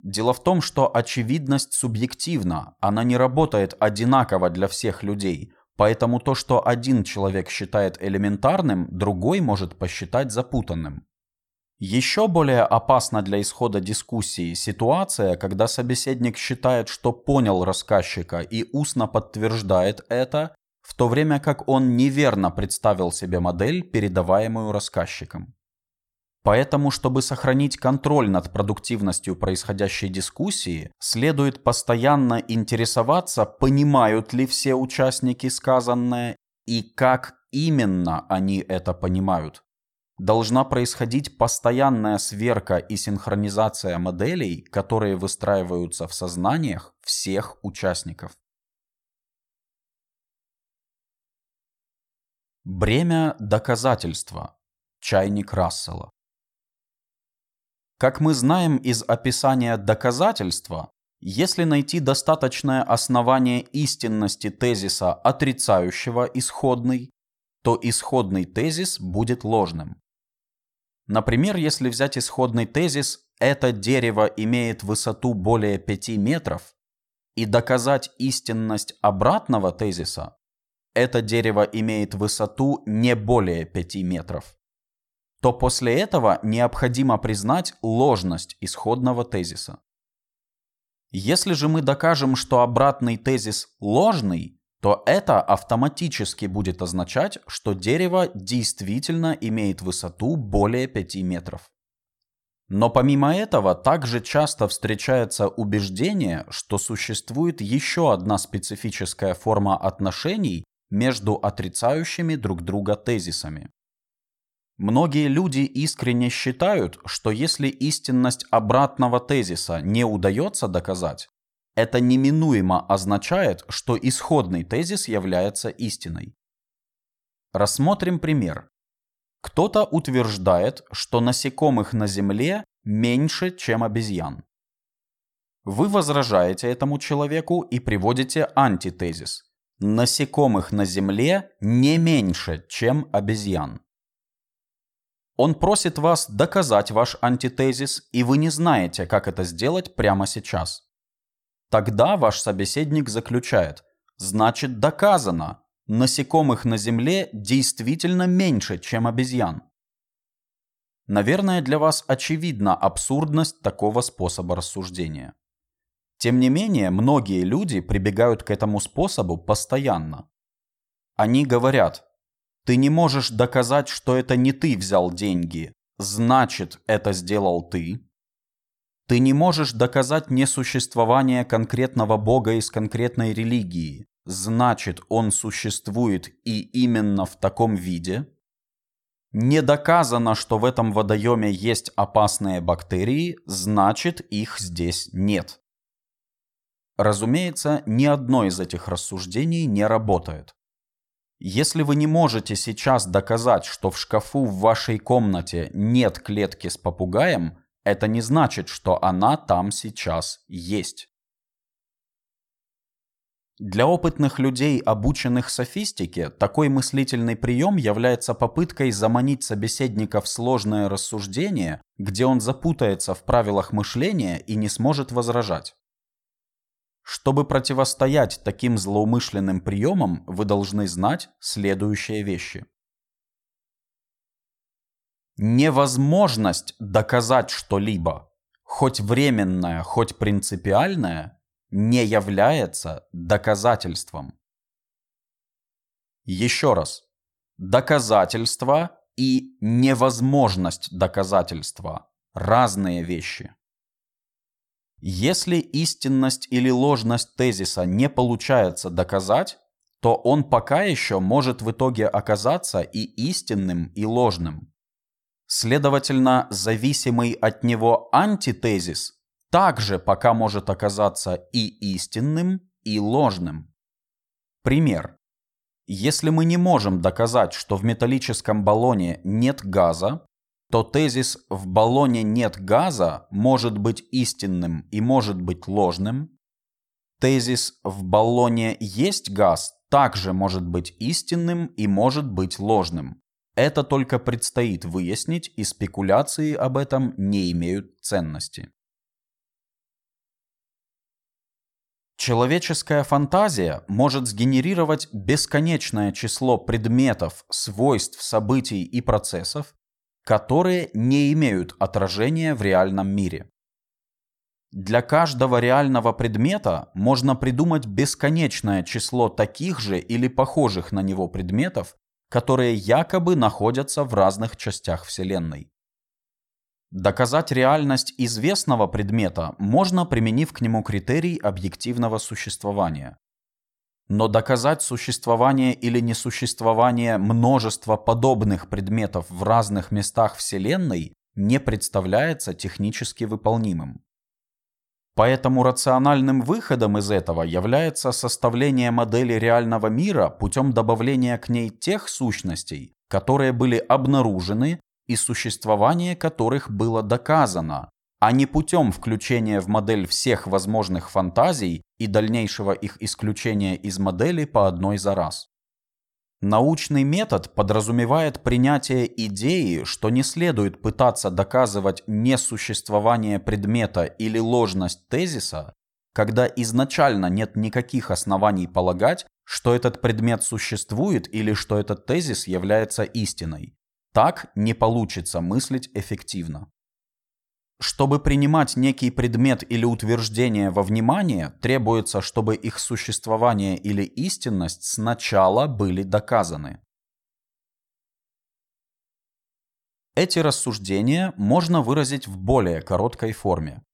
Дело в том, что очевидность субъективна, она не работает одинаково для всех людей, поэтому то, что один человек считает элементарным, другой может посчитать запутанным. Еще более опасна для исхода дискуссии ситуация, когда собеседник считает, что понял рассказчика и устно подтверждает это, в то время как он неверно представил себе модель, передаваемую рассказчиком. Поэтому, чтобы сохранить контроль над продуктивностью происходящей дискуссии, следует постоянно интересоваться, понимают ли все участники сказанное и как именно они это понимают. Должна происходить постоянная сверка и синхронизация моделей, которые выстраиваются в сознаниях всех участников. Бремя доказательства. Чайник Рассела. Как мы знаем из описания доказательства, если найти достаточное основание истинности тезиса, отрицающего исходный, то исходный тезис будет ложным. Например, если взять исходный тезис «это дерево имеет высоту более 5 метров» и доказать истинность обратного тезиса, это дерево имеет высоту не более 5 метров, то после этого необходимо признать ложность исходного тезиса. Если же мы докажем, что обратный тезис ложный, то это автоматически будет означать, что дерево действительно имеет высоту более 5 метров. Но помимо этого также часто встречается убеждение, что существует еще одна специфическая форма отношений между отрицающими друг друга тезисами. Многие люди искренне считают, что если истинность обратного тезиса не удается доказать, это неминуемо означает, что исходный тезис является истиной. Рассмотрим пример. Кто-то утверждает, что насекомых на Земле меньше, чем обезьян. Вы возражаете этому человеку и приводите антитезис. Насекомых на Земле не меньше, чем обезьян. Он просит вас доказать ваш антитезис, и вы не знаете, как это сделать прямо сейчас. Тогда ваш собеседник заключает, значит доказано, насекомых на Земле действительно меньше, чем обезьян. Наверное, для вас очевидна абсурдность такого способа рассуждения. Тем не менее, многие люди прибегают к этому способу постоянно. Они говорят, ты не можешь доказать, что это не ты взял деньги, значит, это сделал ты. Ты не можешь доказать несуществование конкретного бога из конкретной религии, значит, он существует и именно в таком виде. Не доказано, что в этом водоеме есть опасные бактерии, значит их здесь нет. Разумеется, ни одно из этих рассуждений не работает. Если вы не можете сейчас доказать, что в шкафу в вашей комнате нет клетки с попугаем, это не значит, что она там сейчас есть. Для опытных людей, обученных софистике, такой мыслительный прием является попыткой заманить собеседника в сложное рассуждение, где он запутается в правилах мышления и не сможет возражать. Чтобы противостоять таким злоумышленным приемам, вы должны знать следующие вещи. Невозможность доказать что-либо, хоть временное, хоть принципиальное, не является доказательством. Еще раз. Доказательство и невозможность доказательства – разные вещи. Если истинность или ложность тезиса не получается доказать, то он пока еще может в итоге оказаться и истинным, и ложным. Следовательно, зависимый от него антитезис также пока может оказаться и истинным, и ложным. Пример. Если мы не можем доказать, что в металлическом баллоне нет газа, то тезис «в баллоне нет газа» может быть истинным и может быть ложным. Тезис «в баллоне есть газ» также может быть истинным и может быть ложным. Это только предстоит выяснить, и спекуляции об этом не имеют ценности. Человеческая фантазия может сгенерировать бесконечное число предметов, свойств, событий и процессов, которые не имеют отражения в реальном мире. Для каждого реального предмета можно придумать бесконечное число таких же или похожих на него предметов, которые якобы находятся в разных частях Вселенной. Доказать реальность известного предмета можно, применив к нему критерий объективного существования. Но доказать существование или несуществование множества подобных предметов в разных местах Вселенной не представляется технически выполнимым. Поэтому рациональным выходом из этого является составление модели реального мира путем добавления к ней тех сущностей, которые были обнаружены и существование которых было доказано, а не путем включения в модель всех возможных фантазий и дальнейшего их исключения из модели по одной за раз. Научный метод подразумевает принятие идеи, что не следует пытаться доказывать несуществование предмета или ложность тезиса, когда изначально нет никаких оснований полагать, что этот предмет существует или что этот тезис является истиной. Так не получится мыслить эффективно. Чтобы принимать некий предмет или утверждение во внимание, требуется, чтобы их существование или истинность сначала были доказаны. Эти рассуждения можно выразить в более короткой форме.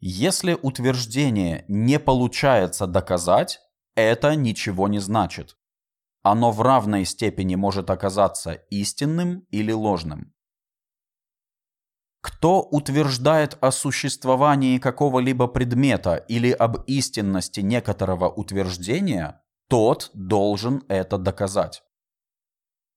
Если утверждение не получается доказать, это ничего не значит оно в равной степени может оказаться истинным или ложным. Кто утверждает о существовании какого-либо предмета или об истинности некоторого утверждения, тот должен это доказать.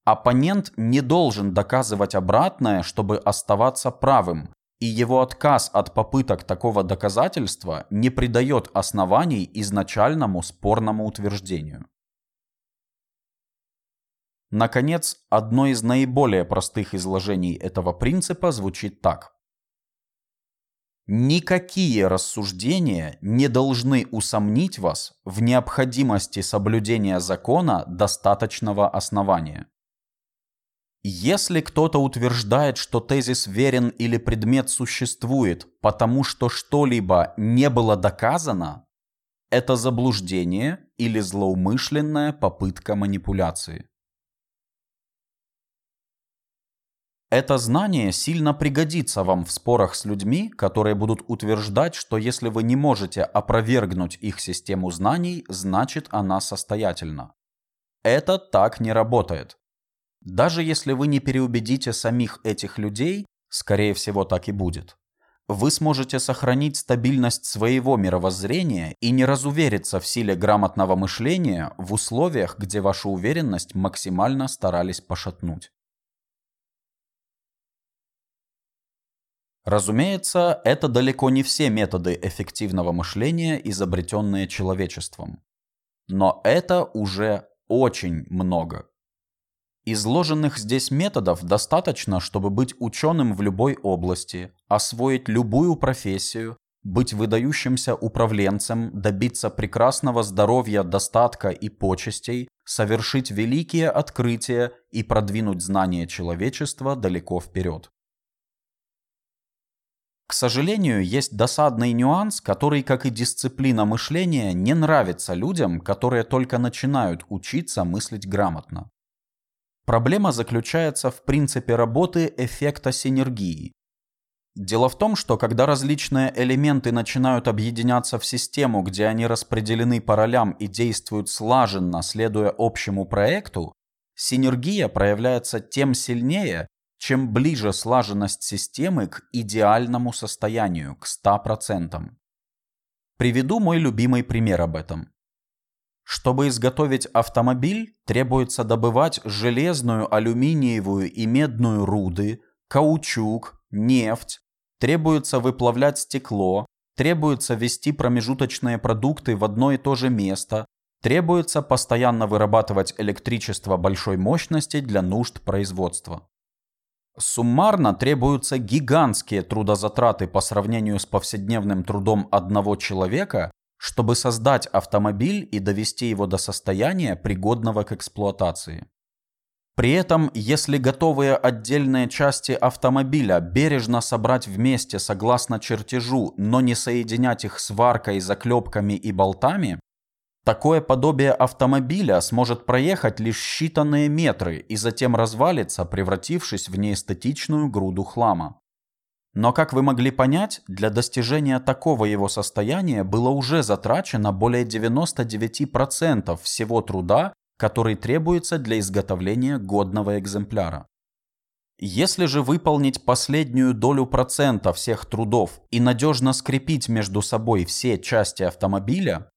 Оппонент не должен доказывать обратное, чтобы оставаться правым, и его отказ от попыток такого доказательства не придает оснований изначальному спорному утверждению. Наконец, одно из наиболее простых изложений этого принципа звучит так. Никакие рассуждения не должны усомнить вас в необходимости соблюдения закона достаточного основания. Если кто-то утверждает, что тезис верен или предмет существует, потому что что-либо не было доказано, это заблуждение или злоумышленная попытка манипуляции. Это знание сильно пригодится вам в спорах с людьми, которые будут утверждать, что если вы не можете опровергнуть их систему знаний, значит она состоятельна. Это так не работает. даже если вы не переубедите самих этих людей, скорее всего так и будет, вы сможете сохранить стабильность своего мировоззрения и не разувериться в силе грамотного мышления в условиях, где вашу уверенность максимально старались пошатнуть. Разумеется, это далеко не все методы эффективного мышления, изобретенные человечеством. Но это уже очень много. Изложенных здесь методов достаточно, чтобы быть ученым в любой области, освоить любую профессию, быть выдающимся управленцем, добиться прекрасного здоровья, достатка и почестей, совершить великие открытия и продвинуть знания человечества далеко вперед. К сожалению, есть досадный нюанс, который, как и дисциплина мышления, не нравится людям, которые только начинают учиться мыслить грамотно. Проблема заключается в принципе работы эффекта синергии. Дело в том, что когда различные элементы начинают объединяться в систему, где они распределены по ролям и действуют слаженно, следуя общему проекту, синергия проявляется тем сильнее, чем ближе слаженность системы к идеальному состоянию, к 100%. Приведу мой любимый пример об этом. Чтобы изготовить автомобиль, требуется добывать железную, алюминиевую и медную руды, каучук, нефть, требуется выплавлять стекло, требуется ввести промежуточные продукты в одно и то же место, требуется постоянно вырабатывать электричество большой мощности для нужд производства. Суммарно требуются гигантские трудозатраты по сравнению с повседневным трудом одного человека чтобы создать автомобиль и довести его до состояния, пригодного к эксплуатации. При этом, если готовые отдельные части автомобиля бережно собрать вместе согласно чертежу, но не соединять их сваркой, заклепками и болтами, такое подобие автомобиля сможет проехать лишь считанные метры и затем развалится, превратившись в неэстетичную груду хлама. Но, как вы могли понять, для достижения такого его состояния было уже затрачено более 99% всего труда, который требуется для изготовления годного экземпляра. Если же выполнить последнюю долю процента всех трудов и надежно скрепить между собой все части автомобиля,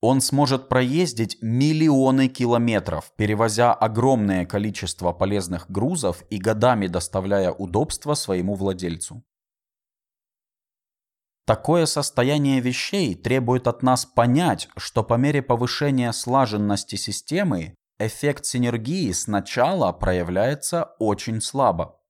он сможет проездить миллионы километров, перевозя огромное количество полезных грузов и годами доставляя удобства своему владельцу. Такое состояние вещей требует от нас понять, что по мере повышения слаженности системы эффект синергии сначала проявляется очень слабо.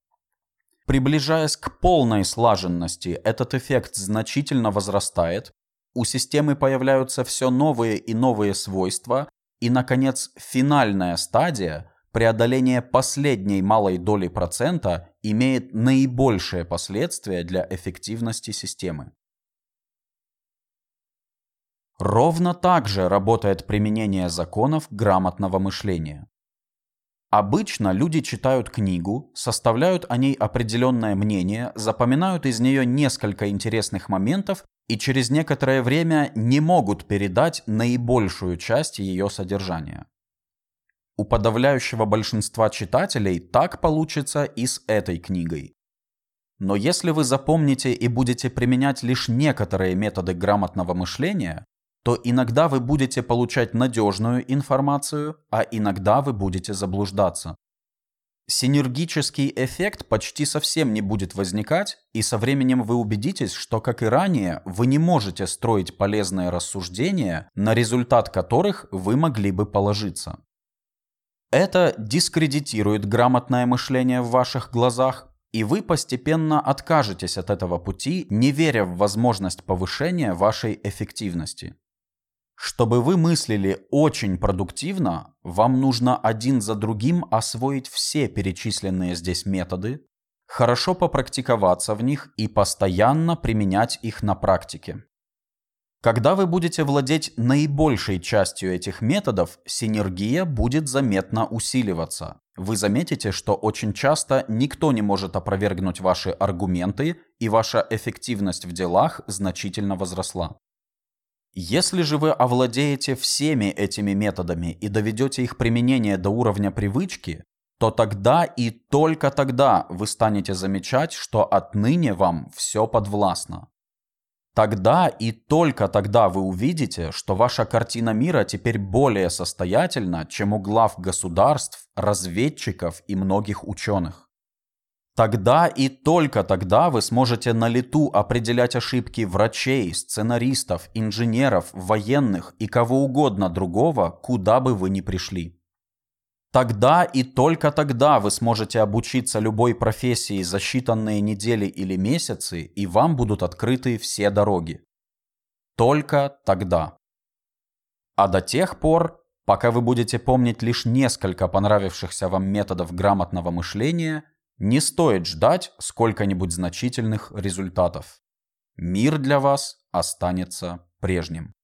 Приближаясь к полной слаженности, этот эффект значительно возрастает, у системы появляются все новые и новые свойства, и, наконец, финальная стадия, преодоление последней малой доли процента, имеет наибольшие последствия для эффективности системы. Ровно так же работает применение законов грамотного мышления. Обычно люди читают книгу, составляют о ней определенное мнение, запоминают из нее несколько интересных моментов и через некоторое время не могут передать наибольшую часть ее содержания. У подавляющего большинства читателей так получится и с этой книгой. Но если вы запомните и будете применять лишь некоторые методы грамотного мышления, то иногда вы будете получать надежную информацию, а иногда вы будете заблуждаться. Синергический эффект почти совсем не будет возникать, и со временем вы убедитесь, что, как и ранее, вы не можете строить полезные рассуждения, на результат которых вы могли бы положиться. Это дискредитирует грамотное мышление в ваших глазах, и вы постепенно откажетесь от этого пути, не веря в возможность повышения вашей эффективности. Чтобы вы мыслили очень продуктивно, вам нужно один за другим освоить все перечисленные здесь методы, хорошо попрактиковаться в них и постоянно применять их на практике. Когда вы будете владеть наибольшей частью этих методов, синергия будет заметно усиливаться. Вы заметите, что очень часто никто не может опровергнуть ваши аргументы, и ваша эффективность в делах значительно возросла. Если же вы овладеете всеми этими методами и доведете их применение до уровня привычки, то тогда и только тогда вы станете замечать, что отныне вам все подвластно. Тогда и только тогда вы увидите, что ваша картина мира теперь более состоятельна, чем у глав государств, разведчиков и многих ученых. Тогда и только тогда вы сможете на лету определять ошибки врачей, сценаристов, инженеров, военных и кого угодно другого, куда бы вы ни пришли. Тогда и только тогда вы сможете обучиться любой профессии за считанные недели или месяцы, и вам будут открыты все дороги. Только тогда. А до тех пор, пока вы будете помнить лишь несколько понравившихся вам методов грамотного мышления, не стоит ждать сколько-нибудь значительных результатов. Мир для вас останется прежним.